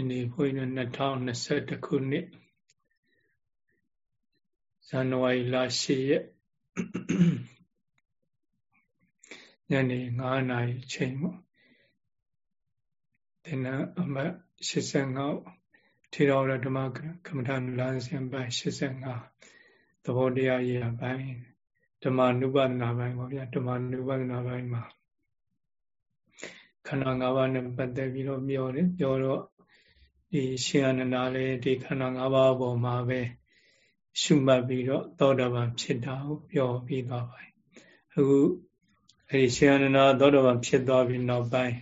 ဒီနေ့ဘုန်းကြီးတို့2021ခုနှစ်ဇန်နဝါရီလ10ရက်ညနေ9နာရီချိန်ပေါ့ဒီနေ့အမတ်85ထေရဝါဒဓမ္မကမ္မထာလမ်းစဉ်ပိုင်း85သဘောတရားရေးပိုင်းဓမ္မနုပဒနာပိုင်းပေါ့ဗျာဓမ္မနုပဒနာပိုင်းမှာခန္ဓာ၅ပါးနဲ့ပတ်သက်ပြီးတော့ပြောတယ်ပြောတော့ ဒီရှင်အနန္ဒာလည်းဒီခန္ဓာ၅ပါးပေါ်မှာပဲရှုမှတ်ပြီးတော့သောတာပန်ဖြစ်တာကိုပြောပြီးသွားပါတယ်အခုအဲဒီရှင်အနန္ဒာသောတာပန်ဖြစ်သွားပြီးနောက်ပိုင်း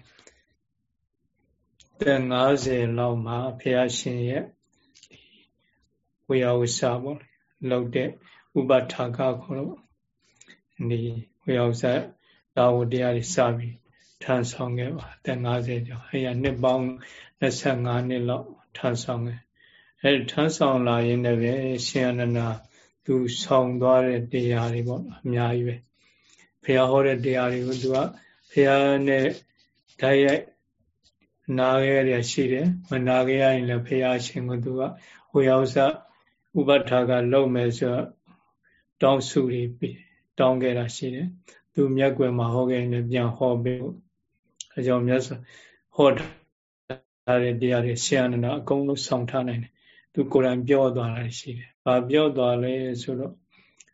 တဲ့90လောက်မှာဘုရားရှင်ရဲ့ဝေယဝဆပေါ့လောက်တဲ့ဥပထာကခေါ်တော့ဒီဝေယဝဆလာဝတရားတွေစပြီး ထမ်းဆောင်ခဲ့ပါတဲ့90ကျော်အဲရနှစ်ပေါင်း25နှစ်လောက်ထမ်းဆောင်ခဲ့အဲထမ်းဆောင်လာရင်းနဲ့ပဲရှင်အနန္ဒာသူဆောင်သွားတဲ့တရားတွေပေါ့အများကြီးပဲဘုရားဟောတဲ့တရားတွေကိုသူကဘုရားနဲ့ဓာတ်ရိုက်နာခဲ့ရရှိတယ်မနာခဲ့ရရင်လည်းဘုရားရှင်ကသူကဟိုရောက်စဥပထာကလုံမယ်ဆိုတော့တောင်းစုတွေတောင်းခဲ့တာရှိတယ်သူမျက်ွယ်မှာဟောခဲ့ရင်ပြန်ဟောပေးဖို့ အဲကြောင့်မြတ်စွာဟောထားတဲ့တရားတွေဆရာနန္ဒအကုန်လုံးဆောင်ထားနိုင်တယ်သူကိုယ်တိုင်ပြောသွားတာရှိတယ်။ဘာပြောသွားလဲဆိုတော့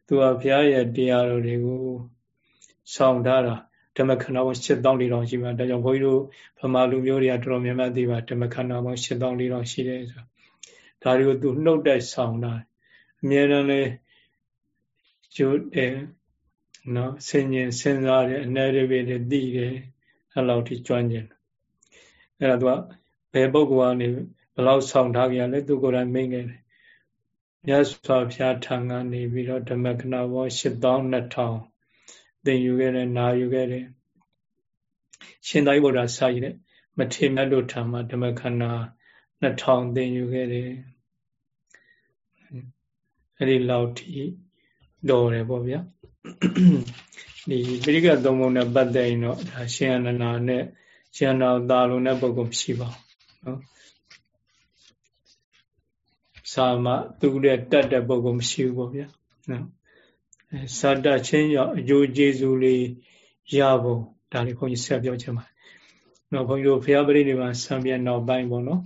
သူကဘုရားရဲ့တရားတော်တွေကိုဆောင်ထားတာဓမ္မခန္ဓာပေါင်း7000လေးတောင်ရှိပါဒါကြောင့်ဘုန်းကြီးတို့ဗမာလူမျိုးတွေကတော်တော်များများသိပါဓမ္မခန္ဓာပေါင်း7000လေးတောင်ရှိတယ်ဆိုဒါတွေကိုသူနှုတ်တိုက်ဆောင်တာအများတန်းလဲကျိုးတယ်နော်ဆင်ញင်စဉ်းစားတယ်အ내ရပေတွေသိတယ် အဲ့လောက်ထိကျွမ်းကျင်အဲ့ဒါသူကဘယ်ပုဂ္ဂိုလ်ကနေဘလောက်ဆောင်ထားကြလဲသူကိုယ်တိုင်မိန်ခဲ့တယ်မြတ်စွာဘုရားထံကနေပြီးတော့ဓမ္မကနာဘော8200သင်ယူခဲ့တယ်နာယူခဲ့တယ်ရှင်သာရိပုတ္တရာစာရည်တဲ့မထေမြတ်တို့ထံမှာဓမ္မခန္ဓာ2000သင်ယူခဲ့တယ်အဲ့ဒီလောက်ထိတော်တယ်ပေါ့ဗျာ ဒီပိဋကသုံးပုံနဲ့ပတ်သက်ရင်တော့ဒါရှင်အနန္ဒာနဲ့ရှင်အနန္ဒာသာလုံးတဲ့ပုဂ္ဂိုလ်မရှိပါဘူးနော်စာမသူတဲ့တတ်တဲ့ပုဂ္ဂိုလ်မရှိဘူးပေါ့ဗျာနော်အဲစာတတ်ချင်းရောအကျိုးကျေးဇူးလေးရဖို့ဒါလေးခွန်ကြီးဆက်ပြောချင်ပါတယ်နော်ခွန်ကြီးတို့ဘုရားပရိနိဗ္ဗာန်ဆံပြန်နောက်ပိုင်းပေါ့နော်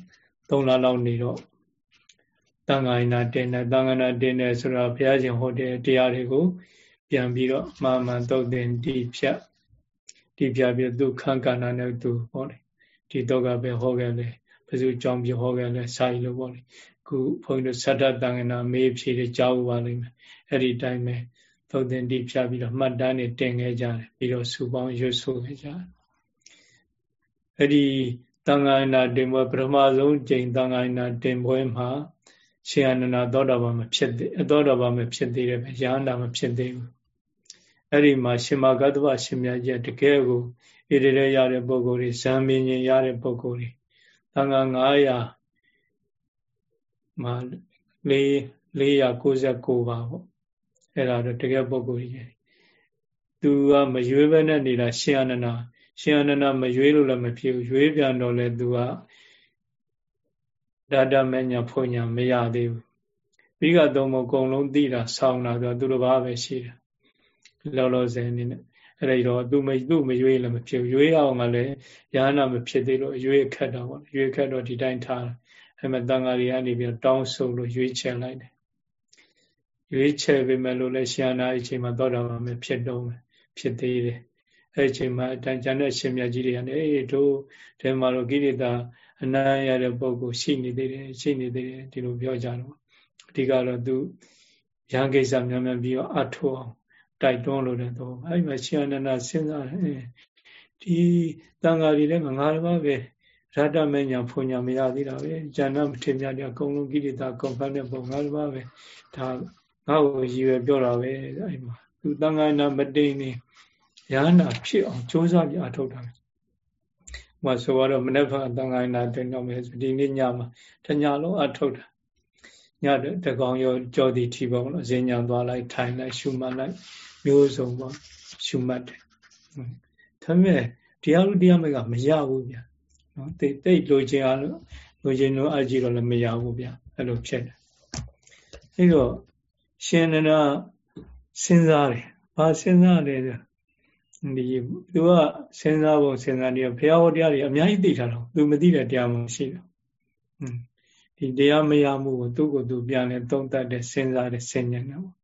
သုံးလလောက်နေတော့တန်ခါရဏတင်တယ်တန်ခါရဏတင်တယ်ဆိုတော့ဘုရားရှင်ဟောတဲ့တရားတွေကို ပြန်ပြီးတော့မာမန်တုတ်တင်ဒီဖြတ်ဒီဖြတ်ပြီးသူခန့်ကဏ္ဍနဲ့သူဟောတယ်ဒီတော့ကပဲဟောခဲ့လေဘယ်သူကြောင့်ပြဟောခဲ့လဲစာရီလို့ပေါ့လေခုဘုန်းကြီးတို့သတ္တတန်ခဏမေးဖြေတွေကြားဦးပါလိမ့်မယ်အဲ့ဒီတိုင်းပဲသုတ်တင်တိဖြတ်ပြီးတော့မှတ်တမ်းတွေတင်ခဲ့ကြတယ်ပြီးတော့စူပေါင်းရွတ်ဆိုခဲ့ကြတယ်အဲ့ဒီတန်ခါနာတင်ပွဲပထမဆုံးကြိမ်တန်ခါနာတင်ပွဲမှာရှင်အနန္ဒသောတာပန်မဖြစ်သေးအသောတာပန်မဖြစ်သေးတယ်ပဲရဟန္တာမဖြစ်သေးဘူး အဲ့ဒီမှာရှင်မဂတ္တဝရှင်မြတ်ကြီးတကယ်ကိုဣရိရေရတဲ့ပုဂ္ဂိုလ်တွေဇံမင်းကြီးရတဲ့ပုဂ္ဂိုလ်တွေတန်ခါ900မှာ499ပါပေါ့အဲ့ဒါတော့တကယ်ပုဂ္ဂိုလ်ကြီးသူကမရွေးဘဲနဲ့နေတာရှင်အနန္ဒရှင်အနန္ဒမရွေးလို့လည်းမဖြစ်ဘူးရွေးပြန်တော့လဲသူကဒါတမညာဖွညာမရသေးဘူးပြီးကသုံးပုံအကုန်လုံးသိတာဆောင်းတာဆိုသူတစ်ပါးပဲရှိတယ် လောလောဆယ်အနေနဲ့အဲ့ဒီတော့သူမသူ့မရွေးလည်းမဖြစ်ဘူးရွေးအောင်ကလည်းရဟနာမဖြစ်သေးလို့ရွေးခက်တော့ပေါ့ရွေးခက်တော့ဒီတိုင်းထားတယ်အဲ့မဲ့တန်ဃာတွေကနေပြီးတောင်းဆိုလို့ရွေးချယ်လိုက်တယ်ရွေးချယ်ပေမဲ့လို့လည်းရှာနာအချိန်မှာသောတာပန်ပဲဖြစ်တော့မယ်ဖြစ်သေးတယ်အဲ့အချိန်မှာအတန်ကျန်တဲ့ရှင်မြတ်ကြီးတွေကနေအေးတို့ဒီမှာတော့ကိရိတာအနမ်းရတဲ့ပုံကိုရှိနေသေးတယ်ရှိနေသေးတယ်ဒီလိုပြောကြတော့အဓိကတော့သူရဟန်းကိစ္စများများပြီးတော့အထောက်အောင် တိုက်တွန်းလို့တဲ့တော့အဲ့မှာရှင်အနန္ဒစဉ်းစားတယ်ဒီတန်ဃာတွေလည်းငါးပါးပဲရတ္တမညာဖွညာမရသေးတာပဲဉာဏ်မထေမြတ်တဲ့အကုန်လုံးကိရိတာကုန်ဖတ်တဲ့ပုံငါးပါးပဲဒါငါ့ကိုရည်ရွယ်ပြောတာပဲအဲ့မှာသူတန်ဃာနာမတိန်နေရဟန္တာဖြစ်အောင်ကြိုးစားပြီးအထောက်တာဟိုဆိုတော့မနေ့ကတန်ဃာနာတင်တော့မယ်ဒီနေ့ညမှာတညလုံးအထောက်တာညတကောင်ရောကြောတိထီပေါ့နော်ဈဉ္ညာသွားလိုက်ထိုင်လိုက်ရှုမှတ်လိုက် မျိုးစုံပေါ့ရှုမှတ်တယ်ဒါပေမဲ့တရားလူတရားမဲ့ကမရဘူးဗျာနော်တိတ်တိတ်လိုချင်အောင်လူချင်းတို့အကြည့်တော့လည်းမရဘူးဗျအဲ့လိုဖြစ်တယ်အဲ့တော့ရှင်နန္ဒစဉ်းစားတယ်ဘာစဉ်းစားလဲဆိုဒီသူကစဉ်းစားဖို့စဉ်းစားနေဘုရားဟောတရားတွေအများကြီးသိထားတော့သူမသိတဲ့တရားမရှိတော့ဒီတရားမရမှုကိုသူ့ကိုယ်သူပြန်လဲသုံးသပ်တယ်စဉ်းစားတယ်ဆင်ញံတယ်ပေါ့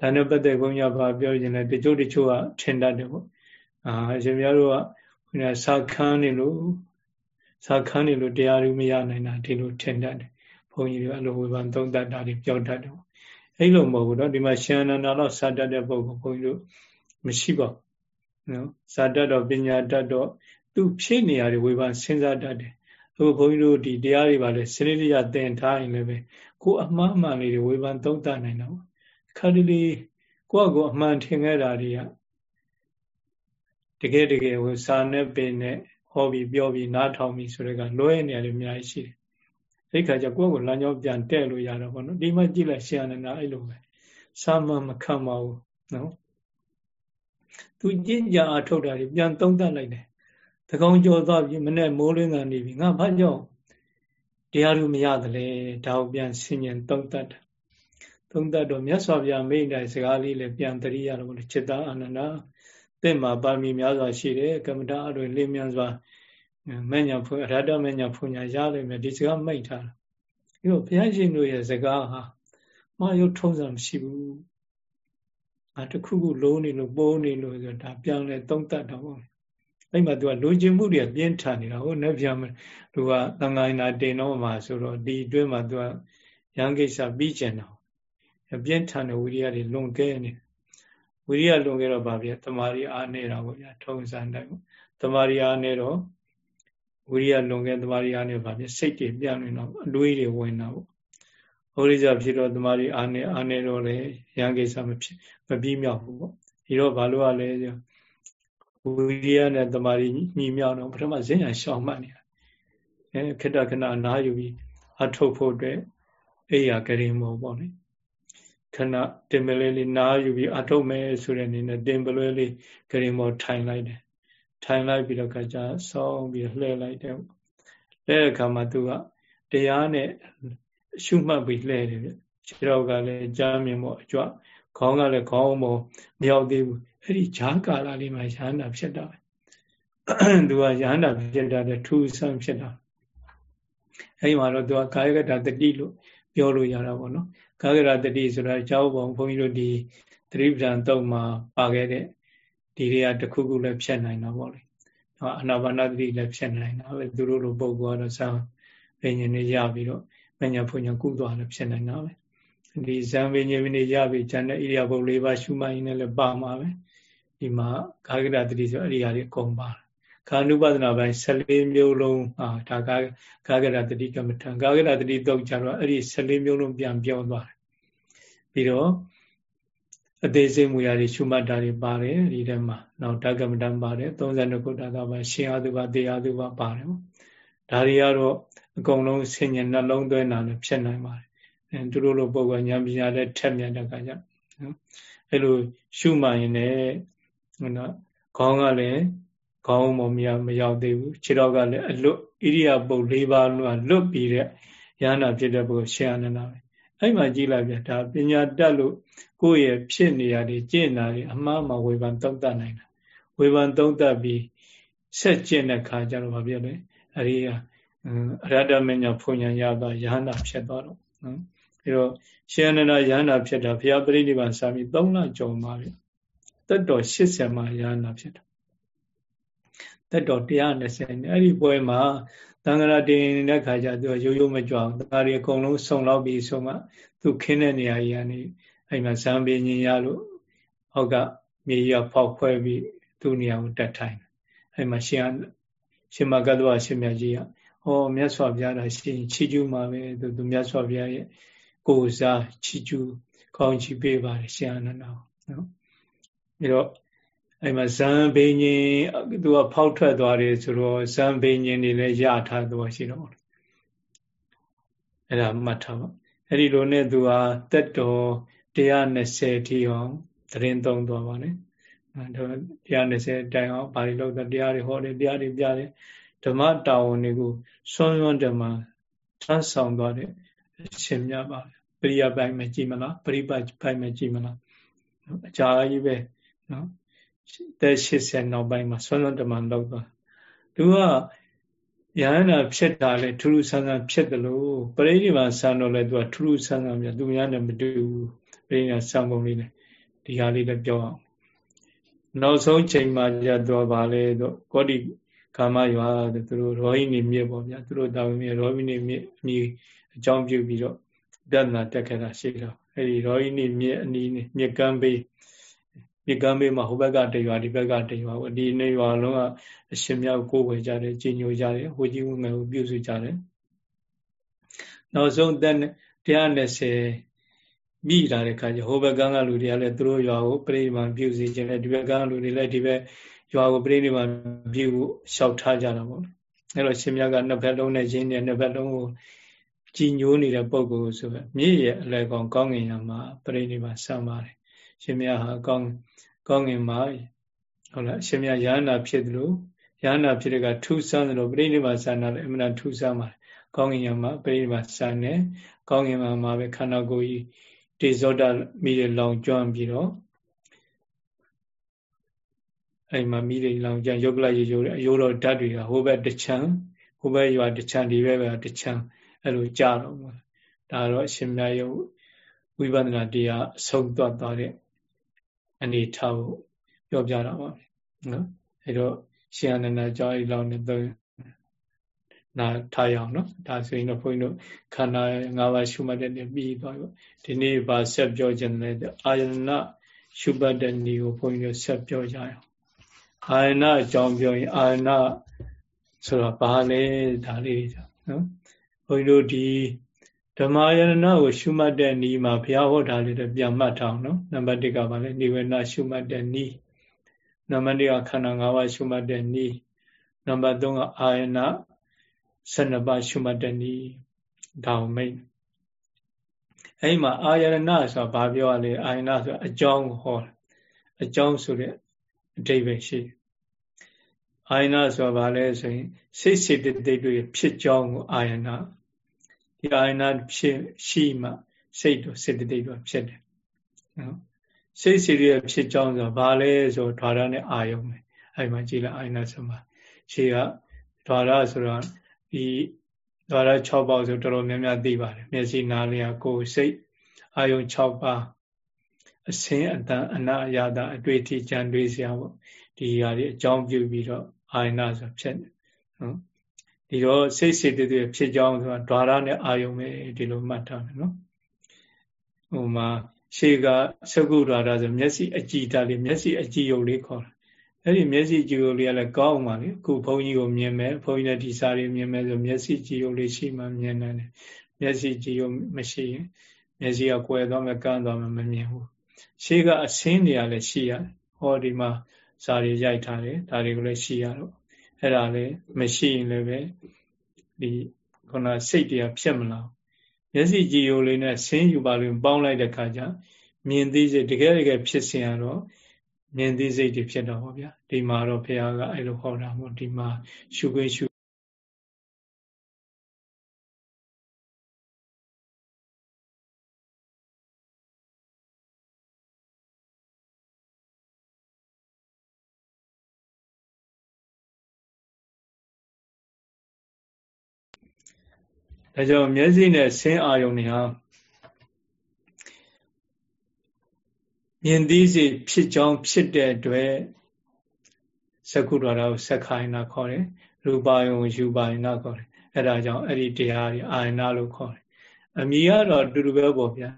ဒါနဲ့ပတ်သက်ဘုန်းကြီးကပြောခြင်းလဲတချို့တချို့ကထင်တတ်တယ်ပေါ့အာရှင်များတို့ကခုနစာခန်းနေလို့စာခန်းနေလို့တရားတွေမရနိုင်တာဒီလိုထင်တတ်တယ်ဘုန်းကြီးတွေအဲ့လိုဝေဖန်သုံးသပ်တာတွေပြောတတ်တယ်ပေါ့အဲ့လိုမဟုတ်ဘူးเนาะဒီမှာရှင်အနန္ဒာတော့စာတတ်တဲ့ပုဂ္ဂိုလ်ဘုန်းကြီးတို့မရှိပါဘူးနော်စာတတ်တော့ပညာတတ်တော့သူဖြည့်နေရတယ်ဝေဖန်စဉ်းစားတတ်တယ်အခုဘုန်းကြီးတို့ဒီတရားတွေပါလေစရိရိယသင်ထားရင်လည်းပဲကိုအမှားမှန်လေးတွေဝေဖန်သုံးသပ်နိုင်တော့ ခါတလေကိုယ့်ကိုအမှန်ထင်ခဲ့တာတွေကတကယ်တကယ်ဟိုစာနဲ့ပင်နဲ့ဟောပြီးပြောပြီးနားထောင်ပြီးဆိုတဲ့ကလွဲနေရတယ်အများကြီးရှိတယ်အဲ့ခါကျကိုယ့်ကိုလမ်းကြောင်းပြန်တဲ့လို့ရတော့ဗောနော်ဒီမှာကြည့်လိုက်ရှင်းရနေတာအဲ့လိုပဲစာမှမခံပါဘူးနော်သူကြင်ကြအထုတ်တာတွေပြန်သုံးသပ်လိုက်တယ်တကောင်ကြော်သွားပြီမနဲ့မိုးလင်းကနေပြီငါဘာကြောင့်တရားလူမရတယ်လေဒါကိုပြန်ဆင်ញံသုံးသပ်တာ သုံးသတ်တော့မြတ်စွာဘုရားမိန့်တိုင်းစကားလေးလည်းပြန်တရိရလို့လို့จิตာအနန္တသင်မှာပါမီများစွာရှိတယ်ကမ္မတာအတွေလင်းမြန်စွာမညာဖွင့်အရဟတမညာဖွင့်ညာရလိမ့်မယ်ဒီစကားမိန့်ထားတာဒီတော့ဘုရားရှင်တို့ရဲ့စကားဟာမယုတ်ထုံးစံမရှိဘူးငါတခုခုလုံးနေလို့ပိုးနေလို့ဆိုဒါပြန်လဲသုံးသတ်တော့ပေါ့အဲ့မှာသူကလိုချင်မှုတွေပြင်းထန်နေတာဟုတ်နဲ့ပြန်မယ်သူကသံဃာနာတင်တော့မှာဆိုတော့ဒီအတွင်းမှာသူကရန်ကိစ္စပြီးကျင်တော့ ပြင်းထန်တဲ့ဝိရိယတွေလွန်ကဲနေဝိရိယလွန်ကဲတော့ဗာဗျာတမာရီအားနေတာပေါ့ဗျာထုံးစံတိုင်းပေါ့တမာရီအားနေတော့ဝိရိယလွန်ကဲတမာရီအားနေဗာဗျာစိတ်တွေပြန့်နေတော့အတွေးတွေဝင်တာပေါ့ဟောရိဇဖြစ်တော့တမာရီအားနေအားနေတော့လေရန်ကိစ္စမဖြစ်မပြီးမြောက်ဘူးပေါ့ဒီတော့ဘာလို့ ਆ လဲဆိုဝိရိယနဲ့တမာရီညီမြောက်တော့ပထမဇင်းညာရှောင်မှတ်နေတာအဲခဏခဏနားယူပြီးအထုတ်ဖို့အတွက်အိယာကရင်မောပေါ့လေ ခဏတင်ပလဲလေးနားယူပြီးအထုတ်မယ်ဆိုတဲ့အနေနဲ့တင်ပလဲလေးကရင်မောထိုင်လိုက်တယ်ထိုင်လိုက်ပြီးတော့ကကြာဆောင်းပြီးလှည့်လိုက်တယ်လှည့်တဲ့အခါမှာသူကတရားနဲ့ရှုမှတ်ပြီးလှည့်တယ်ပြခြေတော်ကလည်းကြားမြင်ဖို့အကြွခေါင်းကလည်းခေါင်းမောမရောက်သေးဘူးအဲ့ဒီဈာကာလလေးမှာရဟန္တာဖြစ်တာပဲသူကရဟန္တာဖြစ်တာတဲ့ထူးဆန်းဖြစ်တာအဲ့ဒီမှာတော့သူကကာယကတတတိလို့ပြောလို့ရတာပေါ့နော် ကာယကတတိဆိုတာကျောင်းပုံဘုန်းကြီးတို့ဒီသတိပ္ပံတုံမှာပါခဲ့တဲ့ဒီတွေကတခုခုလည်းဖြစ်နိုင်တာပေါ့လေဟောအနာဘာနာတတိလည်းဖြစ်နိုင်တာပဲသူတို့လိုပုံကတော့စာပင်ရှင်နေရပြီးတော့မညာဖွညာကုသွားလည်းဖြစ်နိုင်တာပဲဒီဇံပင်ရှင်နေရပြီးဉာဏ်နဲ့ဣရိယာပုတ်၄ပါးရှုမှတ်ရင်းနဲ့လည်းပါမှာပဲဒီမှာကာယကတတိဆိုအဲ့ဒီဟာတွေအကုန်ပါတယ် ခန္ဓုပဒနာပိုင်း14မျိုးလုံးဟာဒါကာကာကရတတိကမ္မထံကာကရတတိတုတ်ကြတော့အဲ့ဒီ14မျိုးလုံးပြန်ပြောသွားတယ်ပြီးတော့အသေးစိတ်မူရာတွေရှုမှတ်တာတွေပါတယ်ဒီထဲမှာနောက်ဓကမ္မတံပါတယ်32ခုဓကပါရှင်အာသုဘတေအာသုဘပါတယ်ပေါ့ဒါတွေကတော့အကုန်လုံးဆင်ញံနှလုံးသွင်းတာလည်းဖြစ်နိုင်ပါတယ်အဲသူတို့လိုပုံကဉာဏ်ပညာလည်းထက်မြက်တဲ့အခါကျနော်အဲ့လိုရှုမှတ်ရင်လည်းနော်ခေါင်းကလည်း ခေါင်းမမရမရောက်သေးဘူးခြေတော်ကလည်းအလွတ်ဣရိယာပုတ်၄ပါးလွတ်လွတ်ပြီးတဲ့ယန္တာဖြစ်တဲ့ပုဂ္ဂိုလ်ရှေးအနန္ဒပဲအဲ့မှာကြည့်လိုက်ပြဒါပညာတတ်လို့ကိုယ့်ရဲ့ဖြစ်နေရတဲ့ကျင့်တာတွေအမှားမှဝေဖန်သုံးသပ်နိုင်တာဝေဖန်သုံးသပ်ပြီးဆက်ကျင့်တဲ့ခါကျတော့ဘာဖြစ်လဲအရိယာအရဟတမညာဖုန်ညာရသွားယန္တာဖြစ်သွားတော့နော်အဲတော့ရှေးအနန္ဒယန္တာဖြစ်တာဘုရားပရိနိဗ္ဗာန်စာပြီး၃လကျော်ပါပြီတက်တော်80မှာယန္တာဖြစ်တာ တက်တော်120နဲ့အဲ့ဒီပွဲမှာသံဃာတင်တဲ့ခါကျသူရိုးရိုးမကြွအောင်ဒါတွေအကုန်လုံးစုံလောက်ပြီးဆိုမှသူခင်းတဲ့နေရာကြီးကနေအဲ့မှာဇံပင်ညင်ရလို့အောက်ကမြေကြီးကဖောက်ခွဲပြီးသူ့နေရာကိုတက်ထိုင်အဲ့မှာရှင်ရှင်မကတ္တဝရှင်မြတ်ကြီးကဟောမြတ်စွာဘုရားတော်ရှင်ချီကျူးမှာပဲသူသူမြတ်စွာဘုရားရဲ့ကိုယ်စားချီကျူးကောင်းချီးပေးပါတယ်ရှင်အနန္ဒနော်ပြီးတော့ အဲ့မှာဇံဘိညင်သူကဖောက်ထွက်သွားတယ်ဆိုတော့ဇံဘိညင်တွေလည်းရထားသွားရှိတော့အဲ့ဒါမှတ်ထားပါအဲ့ဒီလိုနဲ့သူဟာတက်တော်120ထိအောင်သတင်းသုံးသွားပါနဲ့အဲတော့120တိုင်အောင်ဘာတွေလို့တရားတွေဟောတယ်တရားတွေပြတယ်ဓမ္မတာဝန်တွေကိုစွန့်စွန့်ဓမ္မထမ်းဆောင်သွားတဲ့အရှင်မြတ်ပါပရိယပိုင်းမကြည့်မလားပရိပတ်ပိုင်းမကြည့်မလားအကြာကြီးပဲနော် တဲ့80နောက်ပိုင်းမှာစွန့်စွန့်ဓမ္မလောက်သွားသူကယဟန္တာဖြစ်တာလေထူးထူးဆန်းဆန်းဖြစ်တယ်လို့ပရိနိဗ္ဗာန်ဆံတော့လေသူကထူးထူးဆန်းဆန်းပြသူများနဲ့မတူဘူးပရိနိဗ္ဗာန်ဆံပုံလေးနဲ့ဒီဟာလေးလည်းပြောအောင်နောက်ဆုံးချိန်မှာကြတော့ဗာလေတော့ကောတိကာမရွာသူတို့ရောဟိနေမြစ်ပေါ့ဗျာသူတို့တာဝန်မြစ်ရောဟိနေမြစ်အမည်အကြောင်းပြုပြီးတော့ပြဿနာတက်ခဲ့တာရှိတော့အဲဒီရောဟိနေမြစ်အနီးမြစ်ကမ်းဘေး မြစ်ကမ်းဘေးမှာဟိုဘက်ကတရွာဒီဘက်ကတရွာပေါ့ဒီနေရွာလုံးကအရှင်မြောက်ကိုယ်ဝယ်ကြတယ်ကြီးညိုကြတယ်ဟိုကြီးဝင်ငယ်ကိုပြုစုကြတယ်နောက်ဆုံးတက်120မိလာတဲ့ခါကျဟိုဘက်ကန်းကလူတွေကလည်းသူတို့ရွာကိုပြိဋိဘံပြုစီခြင်းနဲ့ဒီဘက်ကန်းလူတွေလည်းဒီဘက်ရွာကိုပြိဋိဘံပြုဖို့လျှောက်ထားကြတာပေါ့အဲ့တော့ရှင်မြတ်ကနှစ်ဘက်လုံးနဲ့ရင်းနဲ့နှစ်ဘက်လုံးကိုကြည်ညိုနေတဲ့ပုံကိုဆိုပဲမြည့်ရဲ့အလဲကောင်ကောင်းငင်ရမှာပြိဋိဘံစမ်းပါတယ် ရှင်မြတ်ဟာကောင်းကောင်းငင်မှာဟုတ်လားရှင်မြတ်ရဟန္တာဖြစ်တယ်လို့ရဟန္တာဖြစ်တဲ့ကထူးဆန်းတယ်လို့ပြိဋိဘံစမ်းတာလည်းအမှန်ထူးဆန်းပါတယ်ကောင်းငင်ရမှာပြိဋိဘံစမ်းတယ်ကောင်းငင်မှာမှာပဲခန္ဓာကိုယ်ကြီးတေဇောတမိတွေလောင်ကျွမ်းပြီးတော့အဲ့မှာမိတွေလောင်ကျွမ်းယုတ်ကလရေရိုးအယိုးတော်ဓာတ်တွေကဟိုဘက်တစ်ချမ်းဟိုဘက်ရွာတစ်ချမ်းဒီဘက်ကတစ်ချမ်းအဲ့လိုကြာတော့မှာဒါတော့အရှင်မြတ်ယုတ်ဝိပဿနာတရားအဆုံးသွားသွားတဲ့ အနေထားကိုပြောပြတာပါနော်အဲ့တော့ရှင်အနန္ဒကြောင်းဤလောင်နဲ့သုံးနာထားရအောင်နော်ဒါဆိုရင်တော့ဘုန်းကြီးတို့ခန္ဓာ၅ပါးရှုမှတ်တဲ့နေ့ပြီးသွားပြီဒီနေ့ပါဆက်ပြောခြင်းလည်းအာယနာရှုမှတ်တဲ့နေ့ကိုဘုန်းကြီးတို့ဆက်ပြောကြရအောင်အာယနာအကြောင်းပြောရင်အာယနာဆိုတော့ဘာလဲဒါလေးနော်ဘုန်းကြီးတို့ဒီ ဓမ္မယရဏကိုရှုမှတ်တဲ့ဤမှာဘုရားဟောတာလေးတော့ပြန်မှတ်ထားအောင်နော်နံပါတ်1ကဘာလဲနိဝေနရှုမှတ်တဲ့ဤနံပါတ်2ကခန္ဓာ၅ပါးရှုမှတ်တဲ့ဤနံပါတ်3ကအာယနာ12ပါးရှုမှတ်တဲ့နည်းဒါကိုမိတ်အဲ့မှာအာယရဏဆိုတာဘာပြောရလဲအာယနာဆိုအကြောင်းဟောအကြောင်းဆိုတဲ့အဓိပ္ပာယ်ရှိအာယနာဆိုတာဘာလဲဆိုရင်စိတ်စေတသိက်တွေဖြစ်ကြောင်းကိုအာယနာ ဒီအာယနာဖြစ်ရှိမှစိတ်တို့စေတသိက်တို့ဖြစ်တယ်နော်စိတ်စီရဖြစ်ကြောင်းဆိုတာဘာလဲဆိုဓာရနဲ့အာယုံပဲအဲ့မှာကြည်လိုက်အာယနာဆိုမှာရှေ့ကဓာရဆိုတော့ဒီဓာရ6ပါးဆိုတော်တော်များများသိပါတယ်မျက်စိနားလျာကိုယ်စိတ်အာယုံ6ပါးအစင်းအတန်အနာအရတာအတွေ့အထိကြံတွေးစရာပေါ့ဒီຢာတွေအကြောင်းပြုပြီးတော့အာယနာဆိုဖြစ်နော် ဒီတော့စိတ်စိတ်တွေဖြစ်ကြောင်းဆိုတာဓာရနဲ့အာယုံပဲဒီလိုမှတ်ထားမယ်နော်ဟိုမှာရှေကသကုဓာရဆိုမျက်စိအကြည်ဓာတ်လေးမျက်စိအကြည်ယုတ်လေးခေါ်တာအဲ့ဒီမျက်စိကြည့်ုံလေးကလည်းကောင်းပါလေအခုဘုန်းကြီးကိုမြင်မယ်ဘုန်းကြီးနဲ့ဒီစာတွေမြင်မယ်ဆိုမျက်စိကြည့်ုံလေးရှိမှမြင်နိုင်တယ်မျက်စိကြည့်ုံမရှိရင်မျက်စိကကွယ်သွားမယ်ကန်းသွားမယ်မမြင်ဘူးရှေးကအဆင်းတွေကလည်းရှိရတယ်ဟောဒီမှာစာတွေရိုက်ထားတယ်ဒါတွေကိုလည်းရှိရတော့ အဲ့ဒါလည်းမရှိရင်လည်းပဲဒီခုနစိတ်တရားဖြစ်မလားမျက်စိကြည့်ုံလေးနဲ့ဆင်းယူပါလို့ပေါင်းလိုက်တဲ့ခါကျမြင်သိစေတကယ်တကယ်ဖြစ်စဉ်ကတော့မြင်သိစိတ်တွေဖြစ်တော့ဗောဗျာဒီမှာတော့ဘုရားကအဲ့လိုဟောတာမို့ဒီမှာရှုခွင့်ရှု ဒါကြောင့်မျက်စိနဲ့ဆင်းအာယုန်တွေဟာမြင်သိစေဖြစ်ကြောင်းဖြစ်တဲ့အတွက်သက္ကုဒ္ဒရာကိုဆက်ခိုင်းတာခေါ်တယ်ရူပါယုံယူပါယနာခေါ်တယ်အဲဒါကြောင့်အဲ့ဒီတရားတွေအာယနာလို့ခေါ်တယ်အမည်ကတော့တူတူပဲပေါ့ဗျာ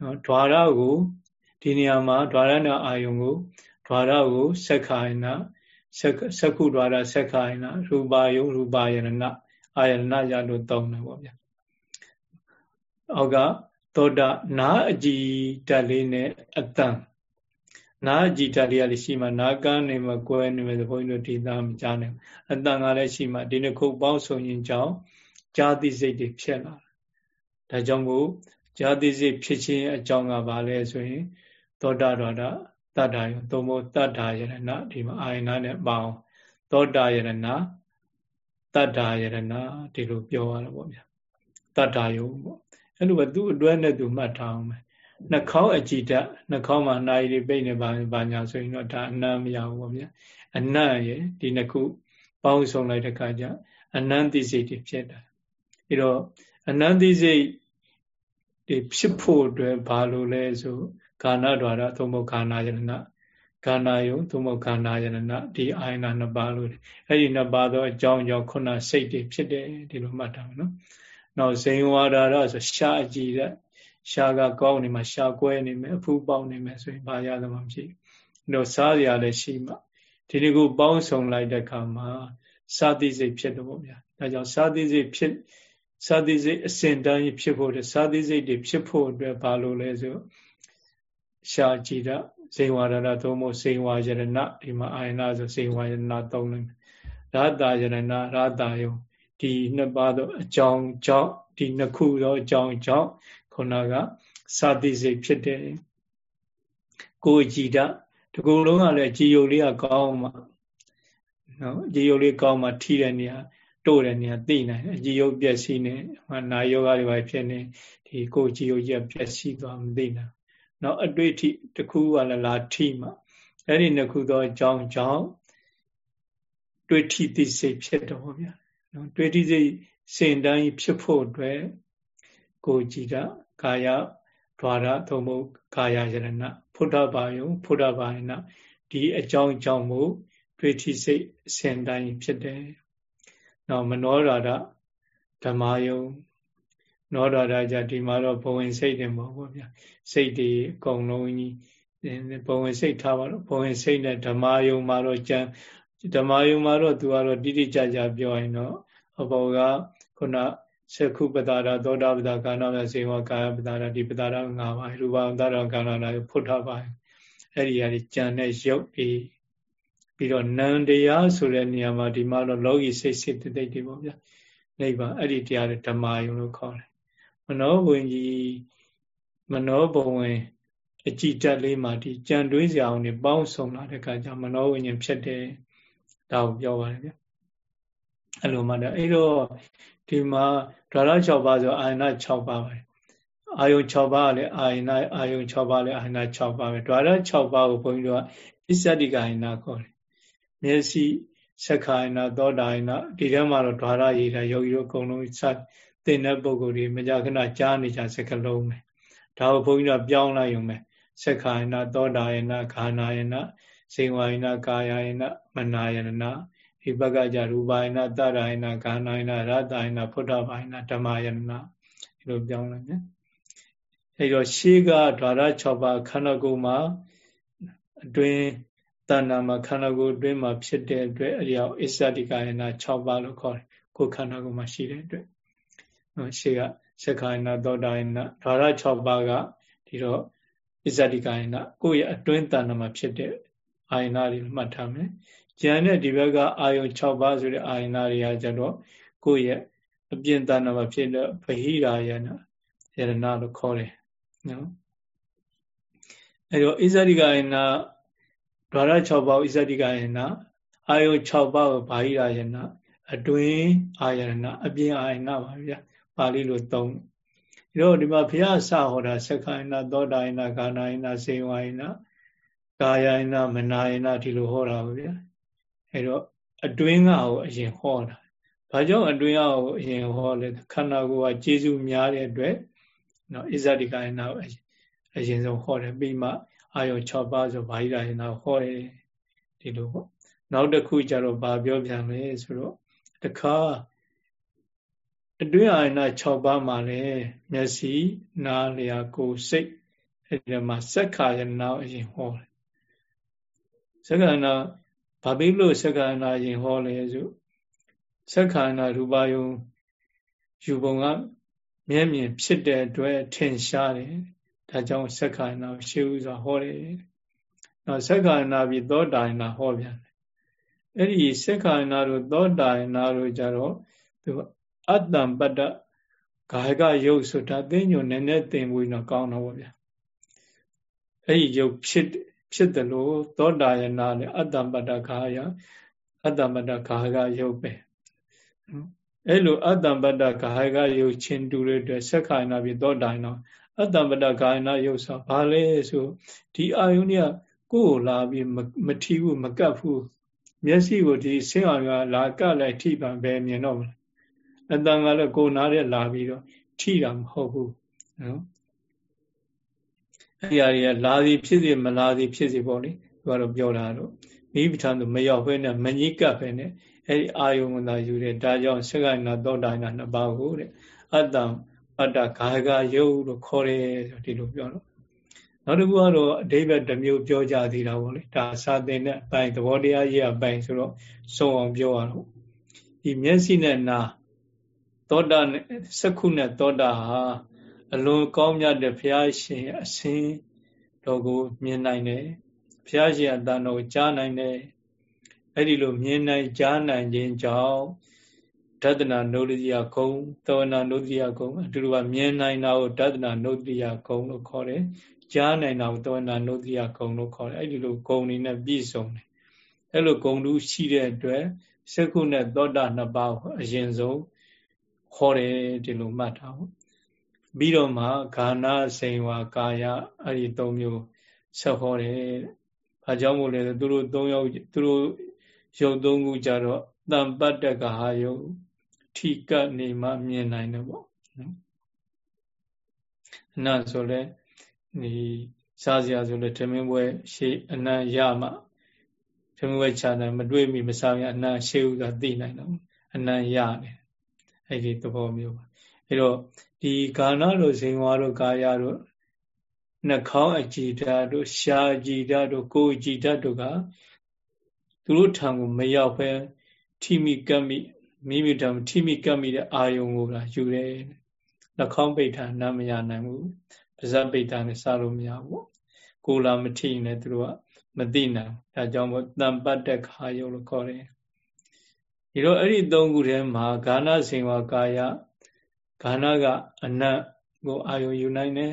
နော်ဓွာရကိုဒီနေရာမှာဓွာရနာအာယုံကိုဓွာရကိုဆက်ခိုင်းနာသက္ကုဒ္ဒရာဆက်ခိုင်းနာရူပါယုံရူပါယနာအာယနာရလို့သုံးတယ်ပေါ့ဗျာ အောက်ကသောတာနာအကြည်တက်လေးနဲ့အတန်နာကြည်တလေးရလေးရှိမှနာကန်းနေမှာကွဲနေမှာဘုန်းကြီးတို့ဒီသားမကြားနိုင်အတန်ကလည်းရှိမှဒီနှစ်ခုပေါင်းဆိုရင်ကြောင့်ဇာတိစိတ်တွေဖြစ်လာဒါကြောင့်ကိုဇာတိစိတ်ဖြစ်ခြင်းအကြောင်းကဘာလဲဆိုရင် သောတာတော်တာတတ္တာယသုံးဖို့တတ္တာယရဏဒီမှာအာယနာနဲ့ပေါင်းသောတာယရဏတတ္တာယရဏဒီလိုပြောရတာပေါ့ဗျာတတ္တာယုံပေါ့ အဲ့လိုပဲသူ့အတွဲနဲ့သူမှတ်ထားအောင်ပဲနှာခေါင်းအကြည်ဓာတ်နှာခေါင်းမှာနှာရည်တွေပိတ်နေပါဘာညာဆိုရင်တော့ဒါအနံ့မရဘူးပေါ့ဗျာအနံ့ရဲ့ဒီနှစ်ခုပေါင်းစုံလိုက်တဲ့အခါကျအနံ့သိစိတ်တွေဖြစ်တာအဲတော့အနံ့သိစိတ်တွေဖြစ်ဖို့အတွက်ဘာလို့လဲဆိုကာဏဒွါရသုံးဖို့ကာဏယရဏကာဏယုံသုံးဖို့ကာဏယရဏဒီအာယနာနှစ်ပါးလို့အဲ့ဒီနှစ်ပါးသောအကြောင်းကြောင့်ခုနစိတ်တွေဖြစ်တယ်ဒီလိုမှတ်ထားမယ်နော်။ နောက်ဇိန်ဝါဒရဆိုရှားအကြည့်တဲ့ရှားကကောင်းနေမှရှားကွဲနေမယ်အဖူးပေါက်နေမယ်ဆိုရင်ဘာရသမှာမရှိဘူး။တော့စားရလည်းရှိမှဒီဒီကိုပေါင်းစုံလိုက်တဲ့အခါမှာစာတိစိတ်ဖြစ်တော့ဗောဗျာ။ဒါကြောင့်စာတိစိတ်ဖြစ်စာတိစိတ်အစဉ်တန်းဖြစ်ဖို့တဲ့စာတိစိတ်တွေဖြစ်ဖို့အတွက်ဘာလို့လဲဆိုရှားကြည့်တာဇိဝါရဏသုံးဖို့ဇိဝါယရဏဒီမှာအာယနာဆိုဇိဝါယရဏသုံးလိုက်ရတာယရဏရတာယုံ ဒီနှစ်ပါးသောအကြောင်းကြောင့်ဒီနှစ်ခုသောအကြောင်းကြောင့်ခုနကစာတိစိတ်ဖြစ်တယ်ကိုကြည်တာဒီကုလုံးကလည်းကြည်ယုတ်လေးကကောင်းမှနော်ကြည်ယုတ်လေးကောင်းမှထိတဲ့နေရာတို့တဲ့နေရာသိနိုင်တယ်ကြည်ယုတ်ပြက်စီးနေနာယောဂတွေပါဖြစ်နေဒီကိုကြည်ယုတ်ကြီးပြက်စီးသွားမသိနိုင်နောက်အတွေ့အထိတစ်ခုကလည်းလာထိမှအဲ့ဒီနှစ်ခုသောအကြောင်းကြောင့်တွေ့ထိသိစိတ်ဖြစ်တော့ဗျာ နော်တွေ့ထိစိတ်စင်တိုင်းဖြစ်ဖို့အတွက်ကိုကြည်တာကာယဓာရသုံးဖို့ကာယယရဏဖုဒ္ဓဘာယုဖုဒ္ဓဘာယနာဒီအကြောင်းကြောင့်မို့တွေ့ထိစိတ်စင်တိုင်းဖြစ်တယ်နော်မနောရာဒဓမ္မယုနောဒရာကြဒီမှာတော့ဘဝင်စိတ်တယ်မဟုတ်ဘူးဗျာစိတ်တွေအကုန်လုံးကြီးဘဝင်စိတ်ထားပါတော့ဘဝင်စိတ်နဲ့ဓမ္မယုံမှာတော့ကြံ ဓမ္မယုံမှာတော့သူကတော့တိတိကျကျပြောရင်တော့အဘောကခုနသကုပတာရသောတာပတာကာဏမစေဝကာယပတာရဒီပတာရ၅ပါးရူပံတာရကာဏနာဖုထပါအဲ့ဒီအရာကြံတဲ့ရုပ်ပြီးပြီးတော့နန္တရားဆိုတဲ့နေရာမှာဒီမှာတော့လောကီစိတ်စိတ်တိတ်တွေပေါ့ဗျာနိဗ္ဗာန်အဲ့ဒီတရားတွေဓမ္မယုံလို့ခေါ်တယ်မနောဘဝင်ကြီးမနောဘဝင်အကြည်တက်လေးမှာဒီကြံတွေးစရာအောင်နေပေါင်းစုံလာတဲ့အခါကျမနောဝိညာဉ်ဖြစ်တယ် ဒါကိုပြောပါတယ်ဗျအဲ့လိုမှတော့အဲ့တော့ဒီမှာဓာရ6ပါးဆိုအာယနာ6ပါးပဲအာယုံ6ပါးကလည်းအာယနာအာယုံ6ပါးလည်းအာယနာ6ပါးပဲဓာရ6ပါးကိုဘုန်းကြီးတို့ကအစ္စတိကာယနာခေါ်တယ်မျက်စိစက္ခိုင်နာသောတာယနာဒီထဲမှာတော့ဓာရရည်တာယောဂီတို့အကုန်လုံးစတင်တဲ့ပုံကိုယ်တွေမကြခဏကြားနေကြစကလုံးပဲဒါကိုဘုန်းကြီးတို့ပြောင်းလိုက်ရုံပဲစက္ခိုင်နာသောတာယနာခန္ဓာယနာ စေဝယနာကာယယနာမနာယနာဒီဘက်ကကြရူပယနာတရယနာခန္ဓာယနာရတယနာဖုဒ္ဓဘာယနာဓမ္မယနာဒီလိုပြောင်းလိုက်နော်အဲတော့ရှေးကဓာရ6ပါးခန္ဓာကိုယ်မှာအတွင်းတဏ္ဍာမှာခန္ဓာကိုယ်အတွင်းမှာဖြစ်တဲ့အတွက်အရာအစ္ဆတိကာယနာ6ပါးလို့ခေါ်တယ်ကိုယ်ခန္ဓာကိုယ်မှာရှိတဲ့အတွက်နော်ရှေးကသက္ကာယနာသောတာယနာဓာရ6ပါးကဒီတော့အစ္ဆတိကာယနာကိုယ့်ရဲ့အတွင်းတဏ္ဍာမှာဖြစ်တဲ့ အာယနာတွေမှတ်ထားမယ်ကျန်တဲ့ဒီဘက်ကအာယုံ6ပါးဆိုတဲ့အာယနာတွေကကျတော့ကိုယ့်ရဲ့အပြင်တဏ္ဍာမှာဖြစ်တဲ့ဗဟိရာယနာယရဏလို့ခေါ်တယ်နော်အဲတော့အစ္ဆတိကာယနာဓာရ6ပါးဣဇတိကယနာအာယု6ပါးကိုဘာဟိရာယနာအတွင်းအာယနာအပြင်အာယနာပါဗျာပါဠိလိုသုံးဒီတော့ဒီမှာဘုရားစဟောတာသက္ကယနာသောတာယနာကာနာယနာစေဝယနာ ကာယယနာမနာယနာဒီလိုဟောတာပါဗျာအဲတော့အတွင်းကကိုအရင်ဟောတာဘာကြောင့်အတွင်းကကိုအရင်ဟောလဲခန္ဓာကိုယ်ကကျေစုများတဲ့အတွက်နော်ဣဇတိကယနာကိုအရင်ဆုံးဟောတယ်ပြီးမှအာယုံ6ပါးဆိုဗာဟိရာယနာဟောတယ်ဒီလိုပေါ့နောက်တစ်ခုကျတော့ဗာပြောပြန်လဲဆိုတော့တခါအတွင်းအာယနာ6ပါးမှာလည်းမျက်စိနားလျာကိုယ်စိတ်အဲဒီမှာစက္ခာယနာအရင်ဟောတယ် စက္ခာယနာဘာဖြစ်လို့စက္ခာယနာအရင်ဟောလဲဆိုစက္ခာယနာရူပယုံယူပုံကမျက်မြင်ဖြစ်တဲ့အတွက်ထင်ရှားတယ်ဒါကြောင့်ဆက်ခါနာရှေးဥစွာဟောတယ်။နောက်ဆက်ခါနာပြီးသောတာယနာဟောပြန်တယ်။အဲ့ဒီဆက်ခါနာတို့သောတာယနာတို့ကြတော့သူအတ္တံပတ္တဂါယကယုတ်ဆိုတာသိညုံနည်းနည်းသင်ပြီးတော့ကောင်းတော့ဗျာ။အဲ့ဒီယုတ်ဖြစ် ဖြစ်တယ်လို့သောတာယနာနဲ့အတ္တပတ္တဂါယအတ္တပတ္တဂါယကယုတ်ပဲအဲ့လိုအတ္တပတ္တကာယကယုတ်ချင်းတူတဲ့အတွက်ဆက်ခိုင်နာပြီးသောတိုင်တော့အတ္တပတ္တကာယနာယုတ်ဆိုဘာလဲဆိုဒီအာယုန်ကကိုယ်ကိုလာပြီးမထီဘူးမကတ်ဘူးမျက်စိကိုဒီဆင်းအောင်ကလာကတ်လိုက်ထိပါပဲမြင်တော့မလားအတန်ကလည်းကိုနားရဲ့လာပြီးတော့ထိတာမဟုတ်ဘူးနော် အဲ့ဒီအရာလာသည်ဖြစ်စေမလာသည်ဖြစ်စေပေါ့လေသူကတော့ပြောတာတော့မိပဋ္ဌာန်သူမရောက်ဘဲနဲ့မငြိကပ်ပဲနဲ့အဲ့ဒီအာယုံကသာယူတယ်ဒါကြောင့်စက္ကနာသောတာနာနှစ်ပါးကိုတဲ့အတ္တအတ္တဂါယကယုတ်လို့ခေါ်တယ်ဆိုဒီလိုပြောတော့နောက်တစ်ခုကတော့အဓိပ္ပာယ်တစ်မျိုးပြောကြသေးတာပေါ့လေဒါစာသင်တဲ့အပိုင်းသဘောတရားကြီးအပိုင်းဆိုတော့စုံအောင်ပြောရတော့ဒီမျက်စိနဲ့နာသောတာနဲ့စက္ခုနဲ့သောတာဟာ အလွန်ကောင်းမြတ်တဲ့ဘုရားရှင်အစင်းတော်ကို မြင်နိုင်တယ်ဘုရားရှင်အတန်တော်ကြားနိုင်တယ်အဲ့ဒီလိုမြင်နိုင်ကြားနိုင်ခြင်းကြောင့်ဒသနာနုဒ္ဒိယဂုံသောနာနုဒ္ဒိယဂုံအတူတူကမြင်နိုင်တာကိုဒသနာနုဒ္ဒိယဂုံလို့ခေါ်တယ်ကြားနိုင်တာကိုသောနာနုဒ္ဒိယဂုံလို့ခေါ်တယ်အဲ့ဒီလိုဂုံတွေနဲ့ပြည့်စုံတယ်အဲ့လိုဂုံတူရှိတဲ့အတွက်စက္ခုနဲ့သောတာနှစ်ပါးအရင်ဆုံးခေါ်တယ်ဒီလိုမှတ်ထားဖို့ ပြီးတော့မှဂာနာစိန်ဝါကာယအဲ့ဒီ၃မျိုးဆက်ဟောတယ်။ဘာကြောင့်မို့လဲသူတို့၃ယောက်သူတို့ရုပ်၃ခုကြတော့တံပတ္တကဟာယုတ်ထိကနေမှမြင်နိုင်တယ်ပေါ့နော်။အနတ်ဆိုလဲဒီစားစရာဆိုလဲဓမင်းပွဲရှေးအနံ့ရမှဓမင်းပွဲခြာတယ်မတွေ့မိမစားရင်အနံ့ရှေးဥသာသိနိုင်တော့အနံ့ရတယ်အဲ့ဒီသဘောမျိုးပါအဲ့တော့ ဒီကာဏတို့ဇင်ဝါတို့ကာယတို့နှာခေါင်းအကြည်ဓာတ်တို့ရှားကြည်ဓာတ်တို့ကိုယ်ကြည်ဓာတ်တို့ကသူတို့ထံကိုမရောက်ပဲထိမိကပ်မိမိမိတံထိမိကပ်မိတဲ့အာယုံကိုလာယူတယ်နှာခေါင်းပိတ်တာနားမရနိုင်ဘူးပါးစပ်ပိတ်တာနဲ့စားလို့မရဘူးကိုလာမထိနေသူတို့ကမသိနိုင်ဒါကြောင့်မို့တံပတ်တဲ့ခါယုံလို့ခေါ်တယ်ဒီတော့အဲ့ဒီသုံးခုထဲမှာဂာနာစင်ဝါကာယ ဂာနာကအနတ်ကိုအာယုံယူနိုင်တယ်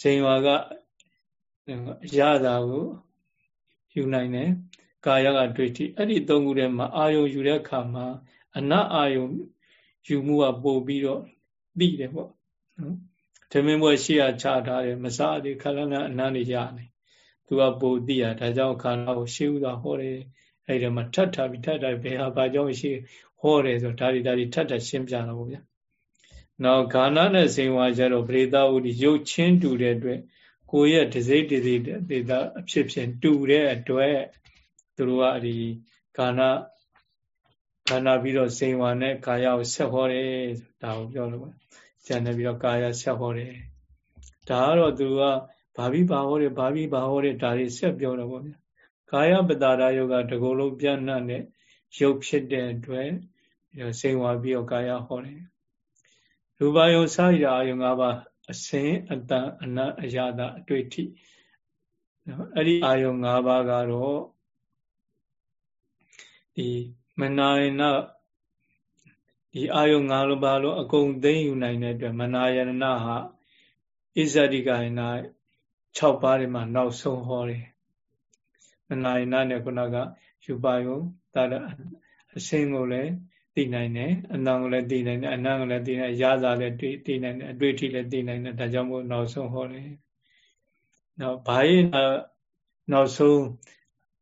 စင်ဝါကအရသာကိုယူနိုင်တယ်ကာယကတွေ့ထိအဲ့ဒီသုံးခုထဲမှာအာယုံယူတဲ့အခါမှာအနတ်အာယုံယူမှုကပို့ပြီးတော့သိတယ်ပေါ့နော်ဓမင်းဘွယ်ရှိရချထားတယ်မစားသေးခလန်းအနန္တရနေသူကပို့သိရဒါကြောင့်ခန္ဓာကိုရှေးဥစွာဟောတယ်အဲ့ဒီမှာထပ်ထပ်ပြီးထပ်ထပ်ဘယ်ဟာဘာကြောင့်ရှိဟောတယ်ဆိုဒါတွေဒါတွေထပ်ထပ်ရှင်းပြတော့ဗျာ နောက်ဂါနနဲ့ဇင်ဝါကျတော့ပရိသဝုဒိရုပ်ချင်းတူတဲ့အတွက်ကိုယ့်ရဲ့ဒစိတစိဒေတာအဖြစ်ဖြင့်တူတဲ့အတွက်သူတို့ကဒီဂါနဂါနပြီးတော့ဇင်ဝါနဲ့ကာယကိုဆက်ဟောတယ်ဒါကိုပြောလို့ကျန်တယ်ပြီးတော့ကာယဆက်ဟောတယ်ဒါကတော့သူကဘာပြီးဘာဟောတယ်ဘာပြီးဘာဟောတယ်ဒါတွေဆက်ပြောတော့ဗောဗျာကာယပတာရယုတ်ကတကူလုံးပြန့်နှံ့တဲ့ရုပ်ဖြစ်တဲ့အတွက်ဇင်ဝါပြီးတော့ကာယဟောတယ် ရူပယုံစာရအာယုံ၅ပါးအစင်အတန်အနတ်အရာတာအတွေ့အထိနော်အဲ့ဒီအာယုံ၅ပါးကတော့ဒီမနာယနာဒီအာယုံ၅ပါးလုံးအကုန်သိမ့်ယူနိုင်တဲ့အတွက်မနာယနာဟာဣဇတိကယနာ6ပါးတွေမှာနောက်ဆုံးဟောတယ်မနာယနာနဲ့ခုနကယူပါယုံတာအစင်ကိုလည်း သိနိုင်တယ်အနံကိုလည်းသိနိုင်တယ်အနံကိုလည်းသိနိုင်ရသာလည်းသိသိနိုင်တယ်အတွေ့အထိလည်းသိနိုင်တယ်ဒါကြောင့်မို့နောက်ဆုံးဟောတယ်နောက်ဘာယနာနောက်ဆုံး